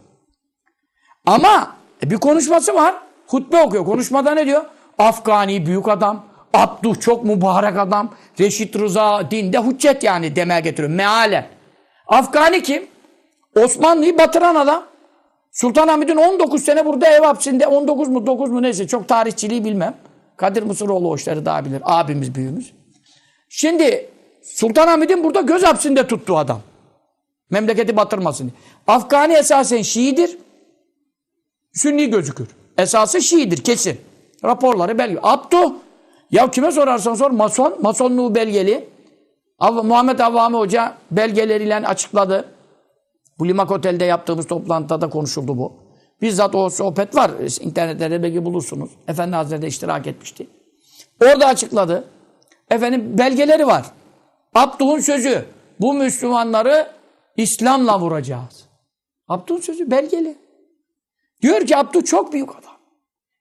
[SPEAKER 1] Ama e, bir konuşması var. Hutbe okuyor. Konuşmada ne diyor? Afgani büyük adam. Abduh çok mübarek adam. Reşit Rıza dinde hüccet yani demeye getiriyor. Meale. Afgani kim? Osmanlı'yı batıran adam. Sultanahmet'in 19 sene burada ev hapsinde 19 mu 9 mu neyse çok tarihçiliği bilmem. Kadir Mısıroğlu o işleri daha bilir. Abimiz büyüğümüz. Şimdi Sultanahmet'in burada göz hapsinde tuttu adam. Memleketi batırmasın diye. Afgani esasen Şiidir. Sünni gözükür. Esası Şiidir kesin. Raporları belge. Abdu. Ya kime sorarsan sor mason. Masonluğu belgeli. Muhammed Avvami Hoca belgeleriyle açıkladı. Bu Otel'de yaptığımız toplantıda da konuşuldu bu. Bizzat o sohbet var. İnternette belki bulursunuz. Efendi Hazretleri iştirak etmişti. Orada açıkladı. Efendim belgeleri var. Abduh'un sözü. Bu Müslümanları İslam'la vuracağız. Abduh'un sözü belgeli. Diyor ki Abdü çok büyük adam.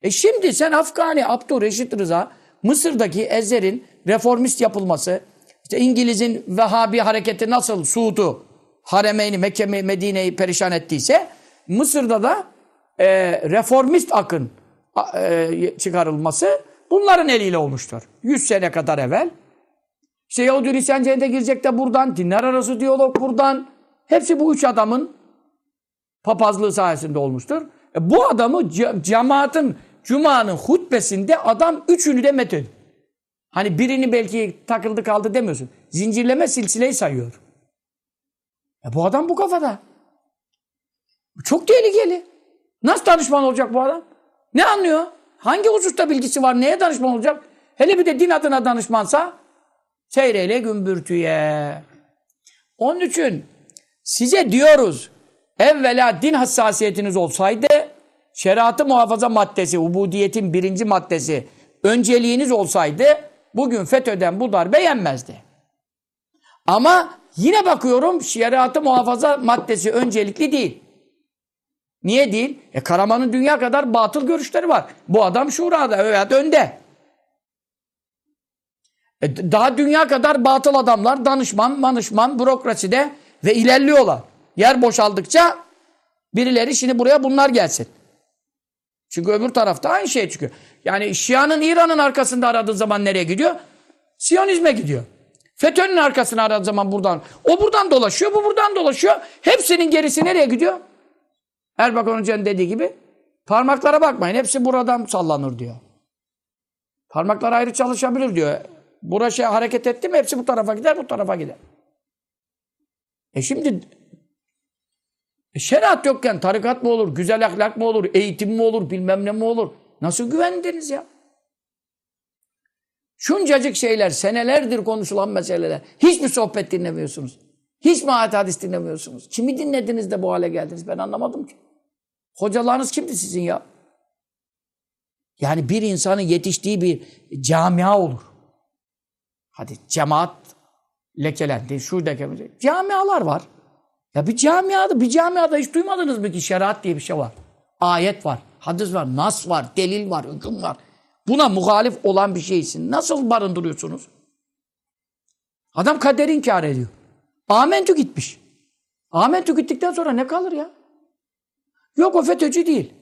[SPEAKER 1] E şimdi sen Afgani Abdü Reşit Rıza Mısır'daki Ezer'in reformist yapılması, işte İngiliz'in Vehhabi hareketi nasıl Suud'u, Haremeyni, Mekke, Medine'yi perişan ettiyse Mısır'da da e, reformist akın e, çıkarılması bunların eliyle olmuştur. 100 sene kadar evvel. İşte Yahudi Hristiyan cennete girecek de buradan, dinler arası diyalog buradan. Hepsi bu üç adamın papazlığı sayesinde olmuştur. E, bu adamı cemaatin Cuma'nın hutbesinde adam üçünü de methediyor. Hani birini belki takıldı kaldı demiyorsun. Zincirleme silsileyi sayıyor. E bu adam bu kafada. Çok tehlikeli. Nasıl danışman olacak bu adam? Ne anlıyor? Hangi hususta bilgisi var? Neye danışman olacak? Hele bir de din adına danışmansa seyreyle gümbürtüye. Onun için size diyoruz evvela din hassasiyetiniz olsaydı şeriatı muhafaza maddesi, ubudiyetin birinci maddesi önceliğiniz olsaydı bugün FETÖ'den bu darbe yenmezdi. Ama yine bakıyorum şeriatı muhafaza maddesi öncelikli değil. Niye değil? E Karaman'ın dünya kadar batıl görüşleri var. Bu adam şurada veya önde. E daha dünya kadar batıl adamlar danışman, manışman, bürokraside ve ilerliyorlar. Yer boşaldıkça birileri şimdi buraya bunlar gelsin. Çünkü öbür tarafta aynı şey çıkıyor. Yani Şia'nın İran'ın arkasında aradığı zaman nereye gidiyor? Siyonizme gidiyor. FETÖ'nün arkasını aradığı zaman buradan. O buradan dolaşıyor, bu buradan dolaşıyor. Hepsinin gerisi nereye gidiyor? Erbakan Hoca'nın dediği gibi parmaklara bakmayın. Hepsi buradan sallanır diyor. Parmaklar ayrı çalışabilir diyor. Buraya şey hareket etti mi hepsi bu tarafa gider, bu tarafa gider. E şimdi e şeriat yokken tarikat mı olur, güzel ahlak mı olur, eğitim mi olur, bilmem ne mi olur? Nasıl güvendiniz ya? Şuncacık şeyler, senelerdir konuşulan meseleler. Hiçbir sohbet dinlemiyorsunuz. Hiç mi ayet hadis dinlemiyorsunuz? Kimi dinlediniz de bu hale geldiniz? Ben anlamadım ki. Hocalarınız kimdi sizin ya? Yani bir insanın yetiştiği bir camia olur. Hadi cemaat lekelendi, şu lekelendi. Camialar var. Ya bir camiada, bir camiada hiç duymadınız mı ki şeriat diye bir şey var. Ayet var, hadis var, nas var, delil var, hüküm var. Buna muhalif olan bir şeysin. Nasıl barındırıyorsunuz? Adam kaderi inkar ediyor. Amentü gitmiş. Amentü gittikten sonra ne kalır ya? Yok o FETÖ'cü değil.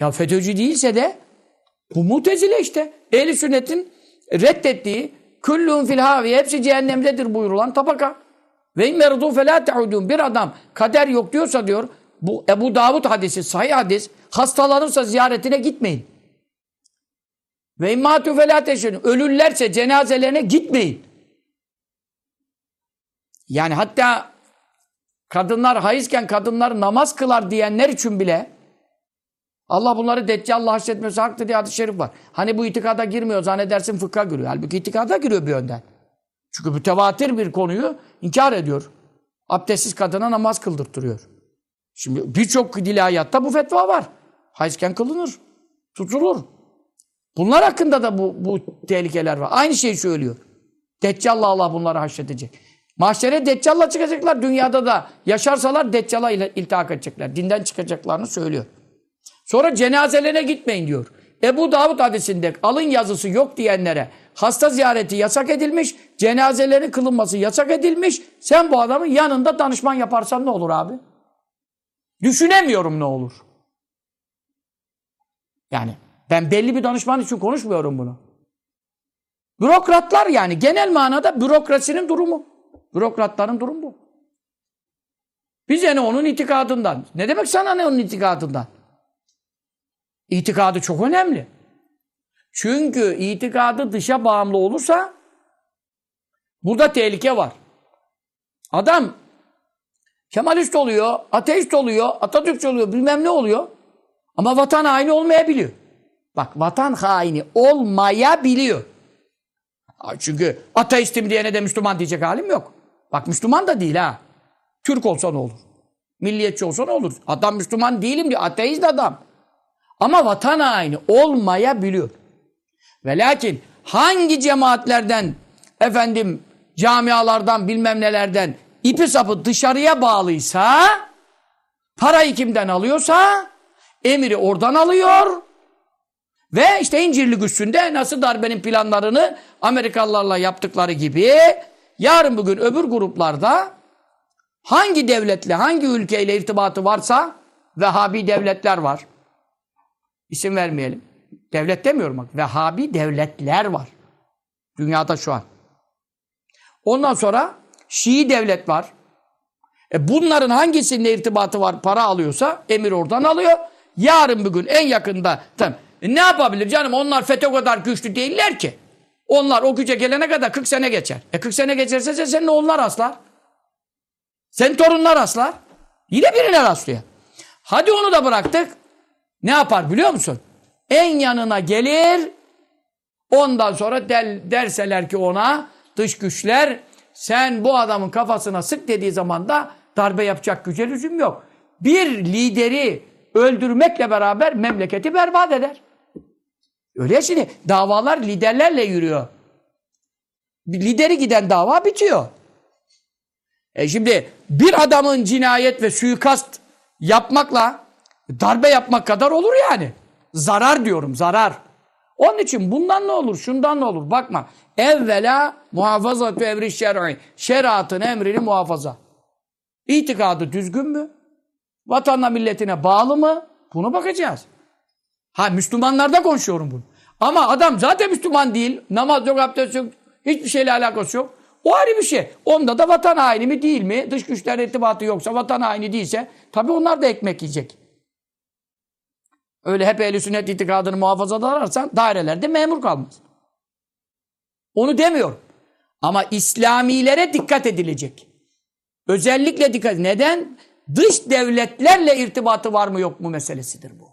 [SPEAKER 1] Ya FETÖ'cü değilse de bu mutezile işte. Ehli sünnetin reddettiği küllün fil havi hepsi cehennemdedir buyurulan tabaka. Ve immerdu felâ te'udûn. Bir adam kader yok diyorsa diyor bu Ebu Davud hadisi sahih hadis hastalanırsa ziyaretine gitmeyin. Ve immâtü felâ teşhedûn. Ölürlerse cenazelerine gitmeyin. Yani hatta kadınlar hayızken kadınlar namaz kılar diyenler için bile Allah bunları Deccal'la haşretmesi haktır diye hadis-i şerif var. Hani bu itikada girmiyor zannedersin fıkha giriyor. Halbuki itikada giriyor bir yönden. Çünkü mütevatir bir konuyu inkar ediyor. Abdestsiz kadına namaz kıldırtırıyor. Şimdi birçok dilayatta bu fetva var. Hayızken kılınır, tutulur. Bunlar hakkında da bu, bu tehlikeler var. Aynı şeyi söylüyor. Deccal'la Allah bunları haşredecek. Mahşere Deccal'la çıkacaklar. Dünyada da yaşarsalar Deccal'a iltihak edecekler. Dinden çıkacaklarını söylüyor. Sonra cenazelerine gitmeyin diyor. Ebu Davud hadisinde alın yazısı yok diyenlere hasta ziyareti yasak edilmiş, cenazelerin kılınması yasak edilmiş. Sen bu adamın yanında danışman yaparsan ne olur abi? Düşünemiyorum ne olur. Yani ben belli bir danışman için konuşmuyorum bunu. Bürokratlar yani genel manada bürokrasinin durumu. Bürokratların durumu bu. Bize ne onun itikadından. Ne demek sana ne onun itikadından? İtikadı çok önemli. Çünkü itikadı dışa bağımlı olursa Burada tehlike var. Adam Kemalist oluyor, ateist oluyor, Atatürkçü oluyor, bilmem ne oluyor. Ama vatan haini olmayabiliyor. Bak vatan haini olmayabiliyor. Çünkü ateistim diyene de Müslüman diyecek halim yok. Bak Müslüman da değil ha. Türk olsa ne olur? Milliyetçi olsa ne olur? Adam Müslüman değilim diyor. Ateist adam. Ama vatan haini olmayabiliyor. Ve lakin hangi cemaatlerden efendim camialardan bilmem nelerden ipi sapı dışarıya bağlıysa parayı kimden alıyorsa emiri oradan alıyor ve işte İncirli Güçsü'nde nasıl darbenin planlarını Amerikalılarla yaptıkları gibi yarın bugün öbür gruplarda hangi devletle, hangi ülkeyle irtibatı varsa Vehhabi devletler var. İsim vermeyelim. Devlet demiyorum bak. Vehhabi devletler var. Dünyada şu an. Ondan sonra Şii devlet var. E bunların hangisinde irtibatı var, para alıyorsa emir oradan alıyor. Yarın bugün en yakında tamam. E ne yapabilir canım? Onlar FETÖ kadar güçlü değiller ki. Onlar o güce gelene kadar 40 sene geçer. E 40 sene geçerse sen, senin oğullar aslar. Senin torunlar aslar. Yine birine rastlıyor. Hadi onu da bıraktık. Ne yapar biliyor musun? En yanına gelir. Ondan sonra del, derseler ki ona dış güçler sen bu adamın kafasına sık dediği zaman da darbe yapacak güce lüzum yok. Bir lideri öldürmekle beraber memleketi berbat eder. Öyle şimdi davalar liderlerle yürüyor. Lideri giden dava bitiyor. E şimdi bir adamın cinayet ve suikast yapmakla darbe yapmak kadar olur yani. Zarar diyorum zarar. Onun için bundan ne olur, şundan ne olur? Bakma. Evvela muhafazatü emri şer'i. Şeriatın emrini muhafaza. İtikadı düzgün mü? Vatanla milletine bağlı mı? Bunu bakacağız. Ha Müslümanlarda konuşuyorum bunu. Ama adam zaten Müslüman değil. Namaz yok, abdest yok. Hiçbir şeyle alakası yok. O ayrı bir şey. Onda da vatan haini mi değil mi? Dış güçler irtibatı yoksa, vatan haini değilse tabii onlar da ekmek yiyecek. Öyle hep ehl sünnet itikadını muhafazada ararsan dairelerde memur kalmaz. Onu demiyorum. Ama İslamilere dikkat edilecek. Özellikle dikkat. Neden? Dış devletlerle irtibatı var mı yok mu meselesidir bu.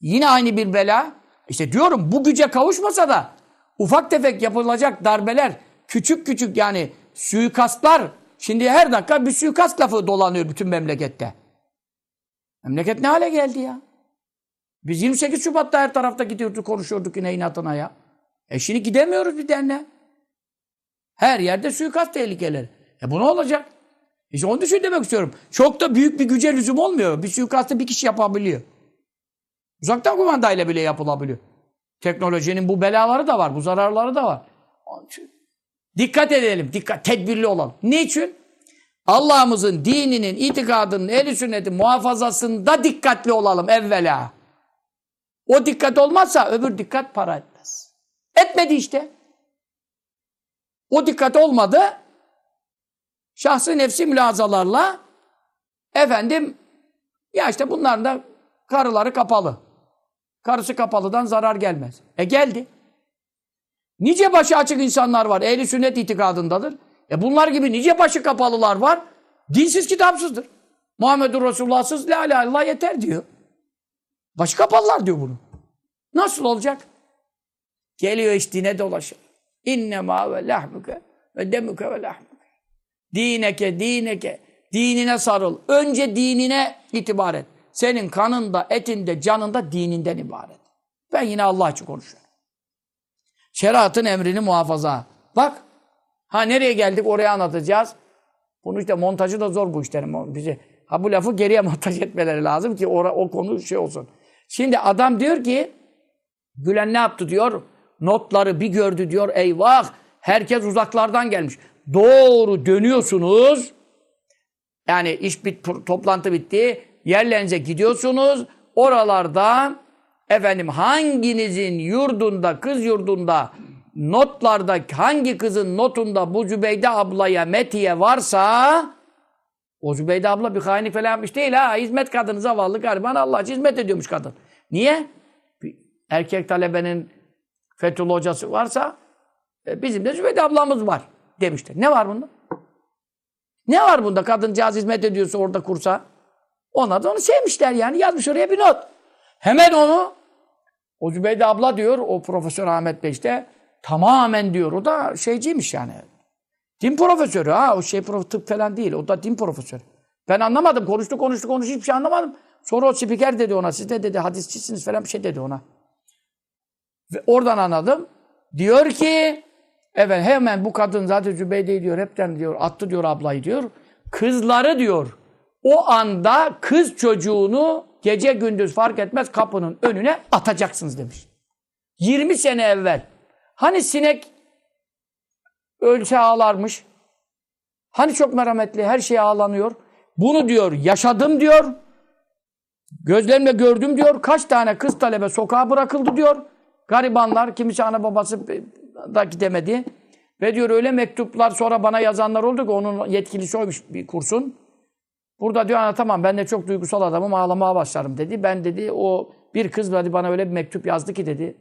[SPEAKER 1] Yine aynı bir bela. İşte diyorum bu güce kavuşmasa da ufak tefek yapılacak darbeler, küçük küçük yani suikastlar, şimdi her dakika bir suikast lafı dolanıyor bütün memlekette. Memleket ne hale geldi ya? Biz 28 Şubat'ta her tarafta gidiyorduk, konuşuyorduk yine inatına ya. E şimdi gidemiyoruz bir derneğe. Her yerde suikast tehlikeleri. E bu ne olacak? İşte onun için demek istiyorum. Çok da büyük bir güce lüzum olmuyor. Bir suikastı bir kişi yapabiliyor. Uzaktan kumandayla bile yapılabiliyor. Teknolojinin bu belaları da var, bu zararları da var. Dikkat edelim, dikkat, tedbirli olalım. Niçin? Allah'ımızın dininin, itikadının, eli sünnetin muhafazasında dikkatli olalım evvela. O dikkat olmazsa öbür dikkat para etmez. Etmedi işte. O dikkat olmadı. Şahsı nefsi mülazalarla efendim ya işte bunların da karıları kapalı. Karısı kapalıdan zarar gelmez. E geldi. Nice başı açık insanlar var. Ehli sünnet itikadındadır. E bunlar gibi nice başı kapalılar var. Dinsiz kitapsızdır. Muhammedur Resulullah'sız la ilahe illallah yeter diyor. Başı kapalılar diyor bunu. Nasıl olacak? Geliyor işte dine dolaşıyor. İnnemâ ve lahmuke ve demuke ve lahmuke. Dineke, dineke. Dinine sarıl. Önce dinine itibar et. Senin kanında, etinde, canında dininden ibaret. Ben yine Allah için konuşuyorum. Şeriatın emrini muhafaza. Bak. Ha nereye geldik oraya anlatacağız. Bunu işte montajı da zor bu işlerin. Bizi, ha bu lafı geriye montaj etmeleri lazım ki ora, o konu şey olsun. Şimdi adam diyor ki Gülen ne yaptı diyor? Notları bir gördü diyor. Eyvah! Herkes uzaklardan gelmiş. Doğru dönüyorsunuz. Yani iş bit, toplantı bitti. Yerlerinize gidiyorsunuz. Oralarda efendim hanginizin yurdunda, kız yurdunda notlarda hangi kızın notunda bu Zübeyde ablaya metiye varsa o Zübeyde abla bir hainlik falan yapmış değil ha. Hizmet kadını zavallı gariban Allah için hizmet ediyormuş kadın. Niye? erkek talebenin Fethullah hocası varsa e, bizim de Zübeyde ablamız var. demişler. Ne var bunda? Ne var bunda? Kadıncağız hizmet ediyorsa orada kursa. Onlar da onu sevmişler yani. Yazmış oraya bir not. Hemen onu o Zübeyde abla diyor, o Profesör Ahmet Bey işte tamamen diyor. O da şeyciymiş yani. Din profesörü ha. O şey prof, tıp falan değil. O da din profesörü. Ben anlamadım. Konuştu konuştu konuştu hiçbir şey anlamadım. Sonra o spiker dedi ona. Siz de dedi hadisçisiniz falan bir şey dedi ona. Ve oradan anladım. Diyor ki evet hemen bu kadın zaten Zübeyde diyor hepten diyor attı diyor ablayı diyor. Kızları diyor o anda kız çocuğunu gece gündüz fark etmez kapının önüne atacaksınız demiş. 20 sene evvel. Hani sinek ölse ağlarmış. Hani çok merhametli her şeye ağlanıyor. Bunu diyor yaşadım diyor. Gözlerimle gördüm diyor. Kaç tane kız talebe sokağa bırakıldı diyor. Garibanlar, kimisi ana babası da gidemedi. Ve diyor öyle mektuplar sonra bana yazanlar oldu ki onun yetkilisi oymuş bir kursun. Burada diyor anlatamam ben de çok duygusal adamım ağlamaya başlarım dedi. Ben dedi o bir kız dedi, bana öyle bir mektup yazdı ki dedi.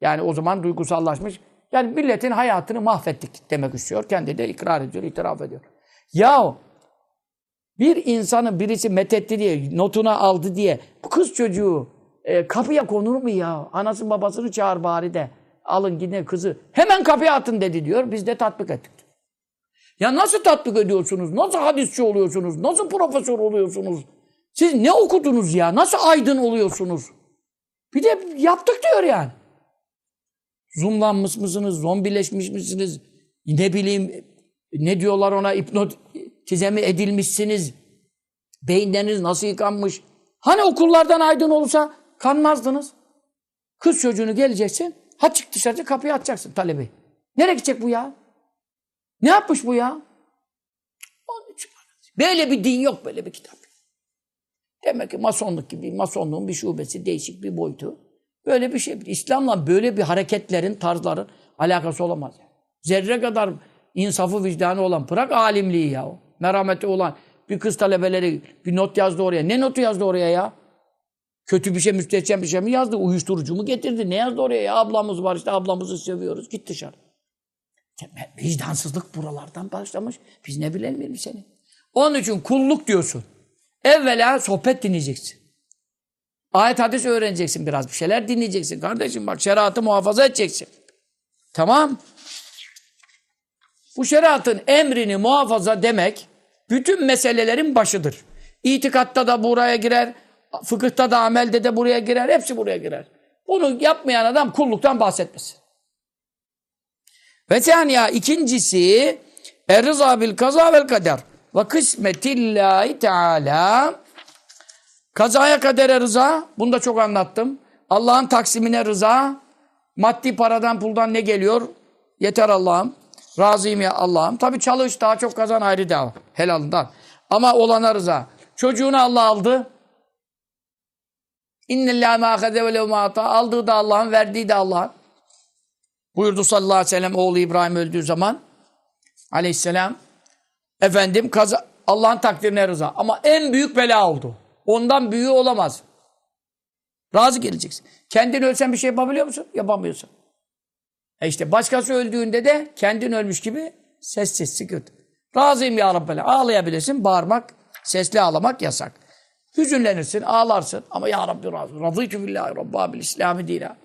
[SPEAKER 1] Yani o zaman duygusallaşmış. Yani milletin hayatını mahvettik demek istiyor. Kendi de ikrar ediyor, itiraf ediyor. Ya bir insanı birisi methetti diye, notuna aldı diye bu kız çocuğu e, kapıya konur mu ya? Anası babasını çağır bari de. Alın gidin kızı. Hemen kapıya atın dedi diyor. Biz de tatbik ettik. Ya nasıl tatbik ediyorsunuz? Nasıl hadisçi oluyorsunuz? Nasıl profesör oluyorsunuz? Siz ne okudunuz ya? Nasıl aydın oluyorsunuz? Bir de yaptık diyor yani. Zoomlanmış mısınız? Zombileşmiş misiniz? Ne bileyim ne diyorlar ona hipnotize mi edilmişsiniz? Beyinleriniz nasıl yıkanmış? Hani okullardan aydın olursa kanmazdınız. Kız çocuğunu geleceksin. Ha çık dışarı kapıyı atacaksın talebi. Nereye gidecek bu ya? Ne yapmış bu ya? Böyle bir din yok, böyle bir kitap. Demek ki masonluk gibi, masonluğun bir şubesi, değişik bir boyutu. Böyle bir şey. İslam'la böyle bir hareketlerin, tarzların alakası olamaz. Zerre kadar insafı, vicdanı olan, bırak alimliği ya. O. Merhameti olan bir kız talebeleri bir not yazdı oraya. Ne notu yazdı oraya ya? Kötü bir şey, müstehcen bir şey mi yazdı? Uyuşturucu mu getirdi? Ne yazdı oraya ya? Ablamız var işte, ablamızı seviyoruz. Git dışarı. Vicdansızlık buralardan başlamış. Biz ne bilelim seni. Onun için kulluk diyorsun. Evvela sohbet dinleyeceksin. Ayet hadis öğreneceksin biraz. Bir şeyler dinleyeceksin. Kardeşim bak şeriatı muhafaza edeceksin. Tamam. Bu şeriatın emrini muhafaza demek bütün meselelerin başıdır. İtikatta da buraya girer, fıkıhta da amelde de buraya girer, hepsi buraya girer. Bunu yapmayan adam kulluktan bahsetmesin. Ve saniya ikincisi Er-rıza bil kaza vel kader ve kısmetillahi teala kazaya kadere rıza bunu da çok anlattım. Allah'ın taksimine rıza maddi paradan puldan ne geliyor? Yeter Allah'ım. Razıyım ya Allah'ım. Tabi çalış daha çok kazan ayrı dava. Helalından. Ama olana rıza. Çocuğunu Allah aldı. İnnellâhe mâ ve Aldığı da Allah'ın, verdiği de Allah'ın. Buyurdu sallallahu aleyhi ve sellem oğlu İbrahim öldüğü zaman aleyhisselam efendim Allah'ın takdirine rıza. Ama en büyük bela oldu. Ondan büyüğü olamaz. Razı geleceksin. Kendin ölsen bir şey yapabiliyor musun? Yapamıyorsun. E işte başkası öldüğünde de kendin ölmüş gibi sessiz, sükut. Razıyım ya Rabbi. Ağlayabilirsin, bağırmak, sesli ağlamak yasak. Hüzünlenirsin, ağlarsın ama ya Rabbi razı. Radıytü billahi Rabbi bil İslami dina.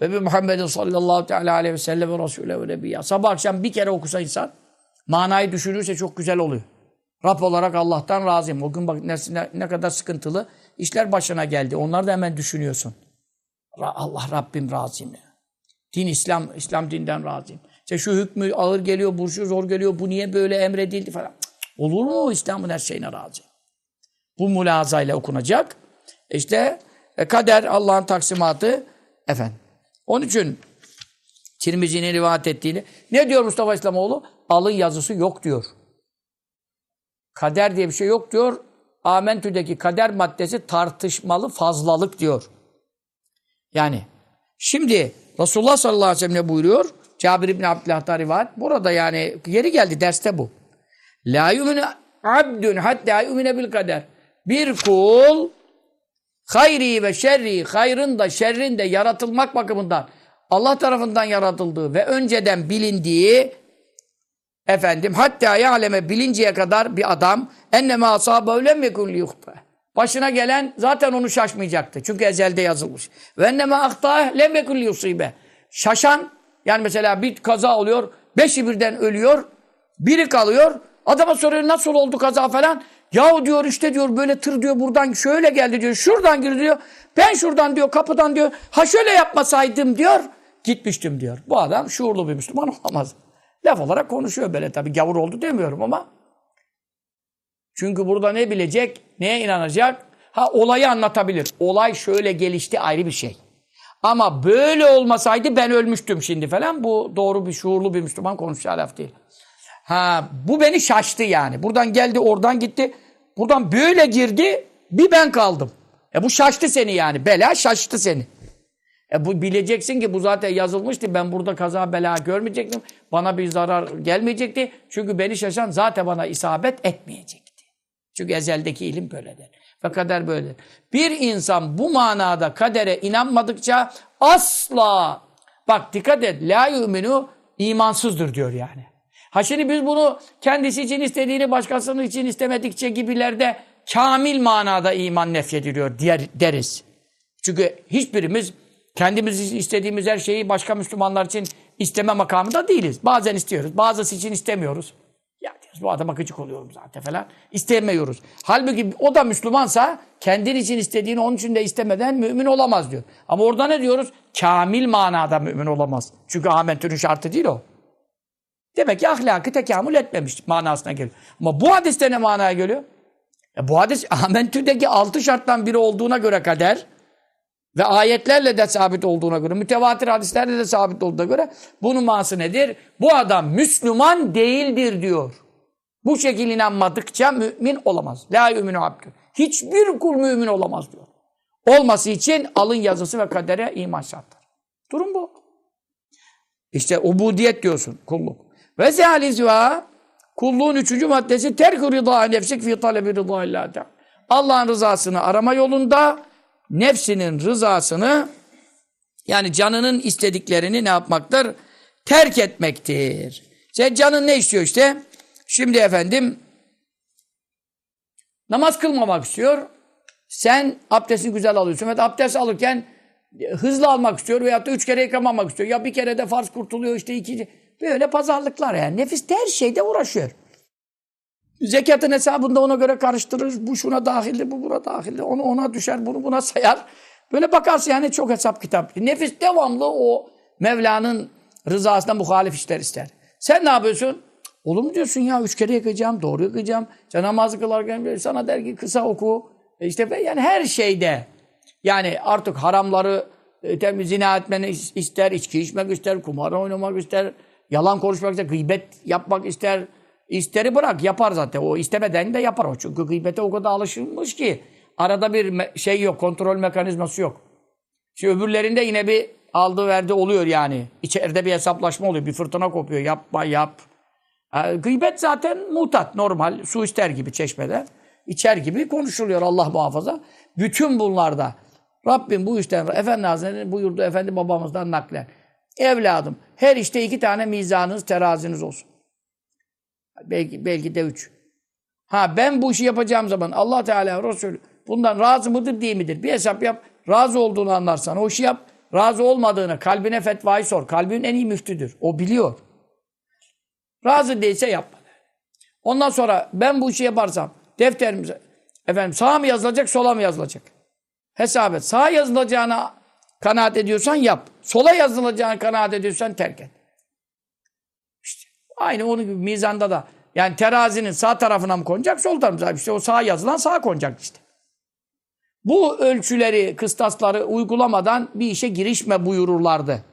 [SPEAKER 1] Ve bi Muhammedin sallallahu teala aleyhi ve sellem ve Resulü ve Nebiyya. Sabah akşam bir kere okusa insan, manayı düşünürse çok güzel oluyor. Rab olarak Allah'tan razıyım. O gün bak ne, ne kadar sıkıntılı işler başına geldi. Onları da hemen düşünüyorsun. Allah Rabbim razıyım. Ya. Din İslam, İslam dinden razıyım. İşte şu hükmü ağır geliyor, burcu zor geliyor, bu niye böyle emredildi falan. Olur mu? İslam'ın her şeyine razı. Bu mülazayla okunacak. İşte e, kader Allah'ın taksimatı efendim. Onun için Tirmizi'nin rivayet ettiğini ne diyor Mustafa İslamoğlu? Alın yazısı yok diyor. Kader diye bir şey yok diyor. Amentü'deki kader maddesi tartışmalı fazlalık diyor. Yani şimdi Resulullah sallallahu aleyhi ve sellem ne buyuruyor? Cabir İbni Abdullah'ta rivayet. Burada yani yeri geldi derste bu. La yumine abdun hatta yumine bil kader. Bir kul hayri ve şerri, hayrın da şerrin de yaratılmak bakımından Allah tarafından yaratıldığı ve önceden bilindiği efendim hatta ya'leme bilinceye kadar bir adam enneme asâbe lem yekun. Başına gelen zaten onu şaşmayacaktı. Çünkü ezelde yazılmış. Ve enneme ahtâ lem yekun. Şaşan yani mesela bir kaza oluyor. Beşi birden ölüyor. Biri kalıyor. Adama soruyor nasıl oldu kaza falan. Yahu diyor işte diyor böyle tır diyor buradan şöyle geldi diyor. Şuradan girdi diyor. Ben şuradan diyor kapıdan diyor. Ha şöyle yapmasaydım diyor. Gitmiştim diyor. Bu adam şuurlu bir Müslüman olamaz. Laf olarak konuşuyor böyle tabii gavur oldu demiyorum ama. Çünkü burada ne bilecek, neye inanacak? Ha olayı anlatabilir. Olay şöyle gelişti ayrı bir şey. Ama böyle olmasaydı ben ölmüştüm şimdi falan. Bu doğru bir şuurlu bir Müslüman konuşacağı laf değil. Ha bu beni şaştı yani. Buradan geldi oradan gitti. Buradan böyle girdi bir ben kaldım. E bu şaştı seni yani. Bela şaştı seni. E bu bileceksin ki bu zaten yazılmıştı. Ben burada kaza bela görmeyecektim. Bana bir zarar gelmeyecekti. Çünkü beni şaşan zaten bana isabet etmeyecekti. Çünkü ezeldeki ilim böyledir. Ve kader böyledir. Bir insan bu manada kadere inanmadıkça asla bak dikkat et la yuminu imansızdır diyor yani. Ha şimdi biz bunu kendisi için istediğini başkasının için istemedikçe gibilerde kamil manada iman nefyediliyor deriz. Çünkü hiçbirimiz kendimiz istediğimiz her şeyi başka Müslümanlar için isteme makamında değiliz. Bazen istiyoruz, bazısı için istemiyoruz. Ya diyoruz bu adama gıcık oluyorum zaten falan. İstemiyoruz. Halbuki o da Müslümansa kendin için istediğini onun için de istemeden mümin olamaz diyor. Ama orada ne diyoruz? Kamil manada mümin olamaz. Çünkü amentünün şartı değil o. Demek ki ahlakı tekamül etmemiş manasına geliyor. Ama bu hadiste ne manaya geliyor? E bu hadis amentüdeki altı şarttan biri olduğuna göre kader ve ayetlerle de sabit olduğuna göre, mütevatir hadislerle de sabit olduğuna göre bunun manası nedir? Bu adam Müslüman değildir diyor. Bu şekil inanmadıkça mümin olamaz. La yüminu abdü. Hiçbir kul mümin olamaz diyor. Olması için alın yazısı ve kadere iman şartları. Durum bu. İşte ubudiyet diyorsun, kulluk. Ve zâlizvâ kulluğun üçüncü maddesi terk-ü rıdâ nefsik fî talebi illâh Allah'ın rızasını arama yolunda nefsinin rızasını yani canının istediklerini ne yapmaktır? Terk etmektir. Sen canın ne istiyor işte? Şimdi efendim namaz kılmamak istiyor. Sen abdestini güzel alıyorsun. Ve abdest alırken hızlı almak istiyor veyahut da üç kere yıkamamak istiyor. Ya bir kere de farz kurtuluyor işte iki. Böyle pazarlıklar yani. Nefis her şeyde uğraşıyor. Zekatın hesabında ona göre karıştırır. Bu şuna dahildir, bu buna dahildir. Onu ona düşer, bunu buna sayar. Böyle bakarsın yani çok hesap kitap. Nefis devamlı o Mevla'nın rızasına muhalif işler ister. Sen ne yapıyorsun? Olur mu diyorsun ya? Üç kere yakacağım, doğru yakacağım. Sen namazı kılarken sana der ki kısa oku. E işte yani her şeyde. Yani artık haramları e, zina etmeni ister, içki içmek ister, kumar oynamak ister, yalan konuşmak ister, gıybet yapmak ister. İsteri bırak yapar zaten. O istemeden de yapar o. Çünkü gıybete o kadar alışılmış ki arada bir şey yok, kontrol mekanizması yok. Şimdi öbürlerinde yine bir aldı verdi oluyor yani. İçeride bir hesaplaşma oluyor. Bir fırtına kopuyor. Yapma yap. Gıybet zaten mutat normal. Su ister gibi çeşmede. içer gibi konuşuluyor Allah muhafaza. Bütün bunlarda Rabbim bu işten Efendi Hazretleri buyurdu Efendi babamızdan naklen. Evladım her işte iki tane mizanınız teraziniz olsun. Belki, belki de üç. Ha ben bu işi yapacağım zaman Allah Teala Resulü bundan razı mıdır değil midir? Bir hesap yap. Razı olduğunu anlarsan o işi yap. Razı olmadığını kalbine fetvayı sor. Kalbin en iyi müftüdür. O biliyor. Razı değilse yapma. Ondan sonra ben bu işi yaparsam defterimize efendim sağa mı yazılacak sola mı yazılacak? Hesap et. Sağa yazılacağına kanaat ediyorsan yap. Sola yazılacağını kanaat ediyorsan terk et. İşte aynı onun gibi mizanda da yani terazinin sağ tarafına mı konacak sol tarafına İşte o sağa yazılan sağa konacak işte. Bu ölçüleri, kıstasları uygulamadan bir işe girişme buyururlardı.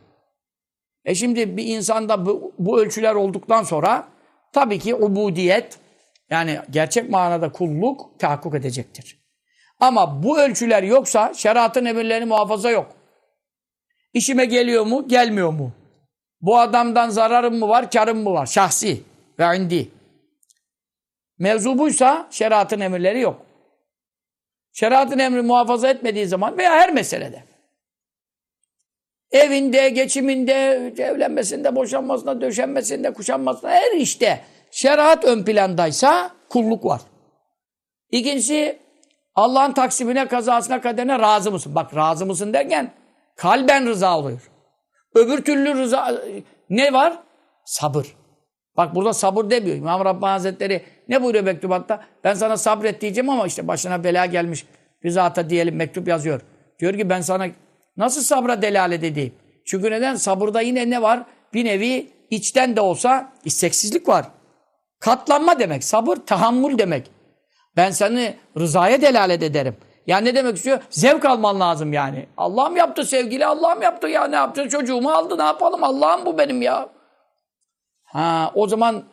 [SPEAKER 1] E şimdi bir insanda bu, bu ölçüler olduktan sonra tabii ki ubudiyet yani gerçek manada kulluk tahakkuk edecektir. Ama bu ölçüler yoksa şeriatın emirlerini muhafaza yok. İşime geliyor mu, gelmiyor mu? Bu adamdan zararım mı var, karım mı var? Şahsi ve indi. Mevzu buysa şeriatın emirleri yok. Şeriatın emri muhafaza etmediği zaman veya her meselede. Evinde, geçiminde, evlenmesinde, boşanmasında, döşenmesinde, kuşanmasında her işte şeriat ön plandaysa kulluk var. İkincisi Allah'ın taksimine, kazasına, kaderine razı mısın? Bak razı mısın derken kalben rıza oluyor. Öbür türlü rıza ne var? Sabır. Bak burada sabır demiyor. İmam Rabbani Hazretleri ne buyuruyor mektubatta? Ben sana sabret diyeceğim ama işte başına bela gelmiş. Bir zata diyelim mektup yazıyor. Diyor ki ben sana nasıl sabra delalet edeyim? Çünkü neden? Sabırda yine ne var? Bir nevi içten de olsa isteksizlik var. Katlanma demek. Sabır tahammül demek. Ben seni rızaya delalet ederim. Yani ne demek istiyor? Zevk alman lazım yani. Allah'ım yaptı sevgili, Allah'ım yaptı ya ne yaptı? Çocuğumu aldı ne yapalım? Allah'ım bu benim ya. Ha o zaman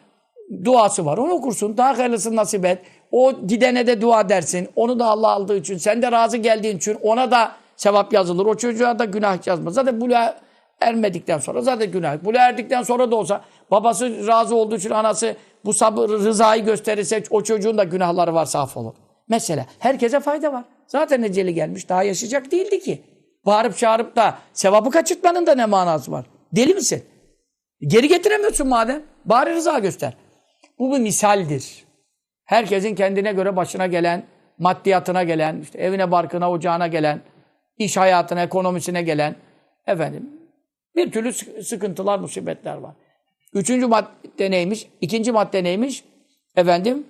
[SPEAKER 1] duası var. Onu okursun. Daha hayırlısını nasip et. O gidene de dua dersin. Onu da Allah aldığı için. Sen de razı geldiğin için ona da sevap yazılır. O çocuğa da günah yazmaz. Zaten buluğa ermedikten sonra zaten günah. Buluğa erdikten sonra da olsa babası razı olduğu için anası bu sabır rızayı gösterirse o çocuğun da günahları varsa affolur. Mesela herkese fayda var. Zaten eceli gelmiş. Daha yaşayacak değildi ki. Bağırıp çağırıp da sevabı kaçırtmanın da ne manası var? Deli misin? Geri getiremiyorsun madem. Bari rıza göster. Bu bir misaldir. Herkesin kendine göre başına gelen, maddiyatına gelen, işte evine, barkına, ocağına gelen, iş hayatına, ekonomisine gelen, efendim, bir türlü sıkıntılar, musibetler var. Üçüncü madde neymiş? İkinci madde neymiş? Efendim,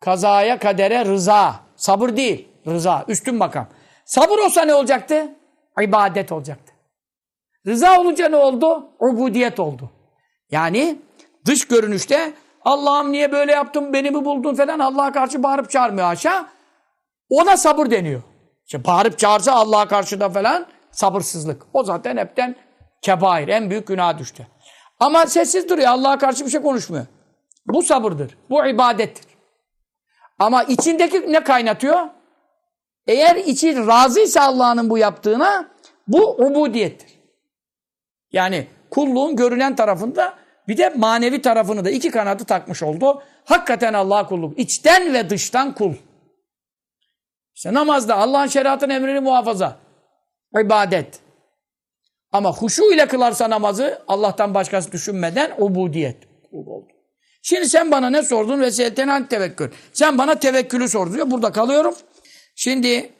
[SPEAKER 1] kazaya, kadere, rıza. Sabır değil, rıza. Üstün makam. Sabır olsa ne olacaktı? İbadet olacaktı. Rıza olunca ne oldu? Ubudiyet oldu. Yani dış görünüşte Allah'ım niye böyle yaptın, beni mi buldun falan Allah'a karşı bağırıp çağırmıyor aşağı. Ona sabır deniyor. İşte bağırıp çağırsa Allah'a karşı da falan sabırsızlık. O zaten hepten kebair, en büyük günah düştü. Ama sessiz duruyor, Allah'a karşı bir şey konuşmuyor. Bu sabırdır, bu ibadettir. Ama içindeki ne kaynatıyor? Eğer içi razıysa Allah'ın bu yaptığına, bu ubudiyettir. Yani kulluğun görünen tarafında bir de manevi tarafını da iki kanadı takmış oldu. Hakikaten Allah'a kulluk. İçten ve dıştan kul. İşte namazda Allah'ın şeriatın emrini muhafaza. ibadet. Ama huşu ile kılarsa namazı Allah'tan başkası düşünmeden ubudiyet. Kul oldu. Şimdi sen bana ne sordun? Vesileten tevekkül. Sen bana tevekkülü sordun. Burada kalıyorum. Şimdi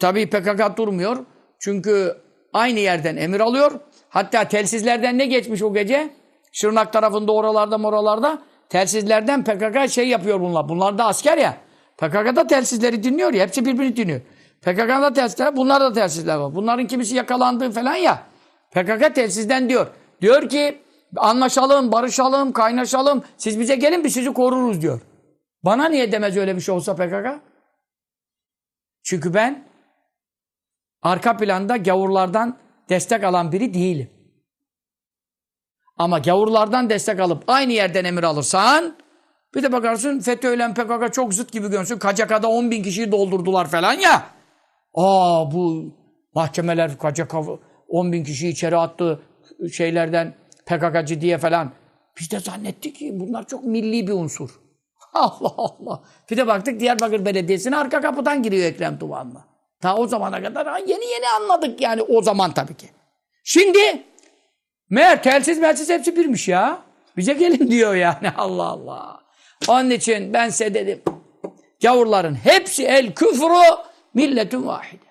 [SPEAKER 1] tabii PKK durmuyor. Çünkü aynı yerden emir alıyor. Hatta telsizlerden ne geçmiş o gece? Şırnak tarafında oralarda moralarda telsizlerden PKK şey yapıyor bunlar. Bunlar da asker ya. PKK'da telsizleri dinliyor ya. Hepsi birbirini dinliyor. PKK'da telsizler, bunlar da telsizler var. Bunların kimisi yakalandığı falan ya. PKK telsizden diyor. Diyor ki anlaşalım, barışalım, kaynaşalım. Siz bize gelin biz sizi koruruz diyor. Bana niye demez öyle bir şey olsa PKK? Çünkü ben arka planda gavurlardan destek alan biri değilim. Ama gavurlardan destek alıp aynı yerden emir alırsan bir de bakarsın FETÖ PKK çok zıt gibi görünsün. Kacakada 10 bin kişiyi doldurdular falan ya. Aa bu mahkemeler Kacaka 10 bin kişiyi içeri attı şeylerden PKK'cı diye falan. Biz de zannettik ki bunlar çok milli bir unsur. Allah Allah. Bir de baktık Diyarbakır Belediyesi'ne arka kapıdan giriyor Ekrem Tuğan'la. Ta o zamana kadar yeni yeni anladık yani o zaman tabii ki. Şimdi meğer telsiz melsiz hepsi birmiş ya. Bize gelin diyor yani Allah Allah. Onun için ben size dedim. Gavurların hepsi el küfru milletün vahide.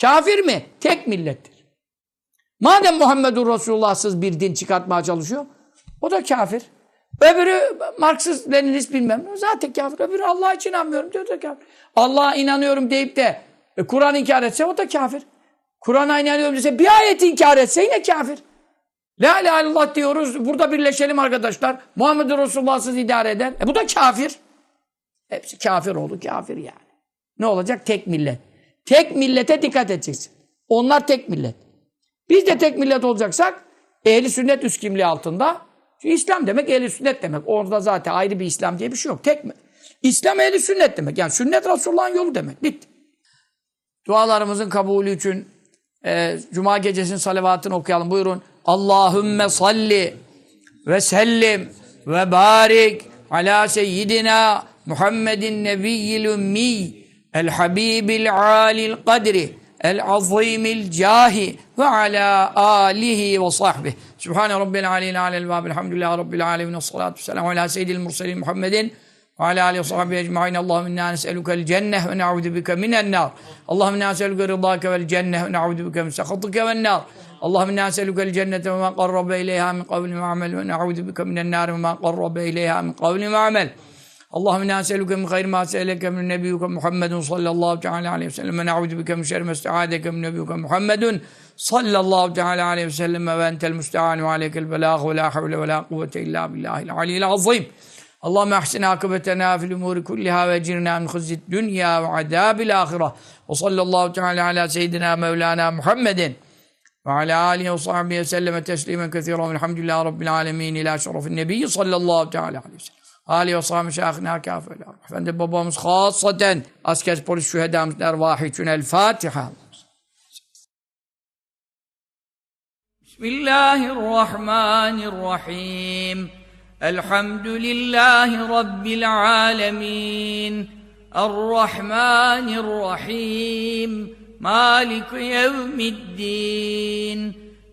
[SPEAKER 1] Kafir mi? Tek millettir. Madem Muhammedur Resulullah'sız bir din çıkartmaya çalışıyor, o da kafir. Öbürü Marksist, Leninist bilmem ne. Zaten kafir. Öbürü Allah'a hiç inanmıyorum diyor da kafir. Allah'a inanıyorum deyip de e, Kur'an inkar etse o da kafir. Kur'an'a inanıyorum dese bir ayet inkar etse yine kafir. La ilahe illallah diyoruz. Burada birleşelim arkadaşlar. Muhammed Resulullah'sız idare eden. E bu da kafir. Hepsi kafir oldu. Kafir yani. Ne olacak? Tek millet. Tek millete dikkat edeceksin. Onlar tek millet. Biz de tek millet olacaksak ehli sünnet üst kimliği altında. Çünkü İslam demek ehli sünnet demek. Orada zaten ayrı bir İslam diye bir şey yok. Tek mi? İslam ehli sünnet demek. Yani sünnet Resulullah'ın yolu demek. Bitti. Dualarımızın kabulü için e, Cuma gecesinin salavatını okuyalım. Buyurun. Allahümme salli ve sellim ve barik ala seyyidina Muhammedin nebiyyil ümmi el habibil alil kadri العظيم الجاه وعلى آله وصحبه. سبحان رب العلي العلى الباب. الحمد لله رب العالمين. والصلاة والسلام على سيد المرسلين محمد وعلى آله وصحبه أجمعين. اللهم إنا نسألك الجنة ونعوذ بك من النار. اللهم إنا نسألك رضاك والجنة ونعوذ بك من سخطك والنار. اللهم إنا نسألك الجنة وما قرب إليها من قول وعمل ونعوذ بك من النار وما قرب إليها من قول وعمل. اللهم إنا نسألك من خير ما سألك من نبيك محمد صلى الله تعالى عليه وسلم ونعوذ بك من شر ما استعاذك من نبيك محمد صلى الله تعالى عليه وسلم وأنت المستعان وعليك البلاغ ولا حول ولا قوة إلا بالله العلي العظيم. اللهم أحسن عاقبتنا في الأمور كلها وأجرنا من خزي الدنيا وعذاب الآخرة. وصلى الله تعالى على سيدنا مولانا محمد وعلى آله وصحبه وسلم تسليما كثيرا والحمد لله رب العالمين. إلى شرف النبي صلى الله تعالى عليه وسلم. Ali ve sahibi şeyhina kafirler. Efendim babamız hasaten asker polis şühedamız ervahı için el Fatiha. Bismillahirrahmanirrahim. Elhamdülillahi Rabbil alemin. Errahmanirrahim. Malik yevmiddin.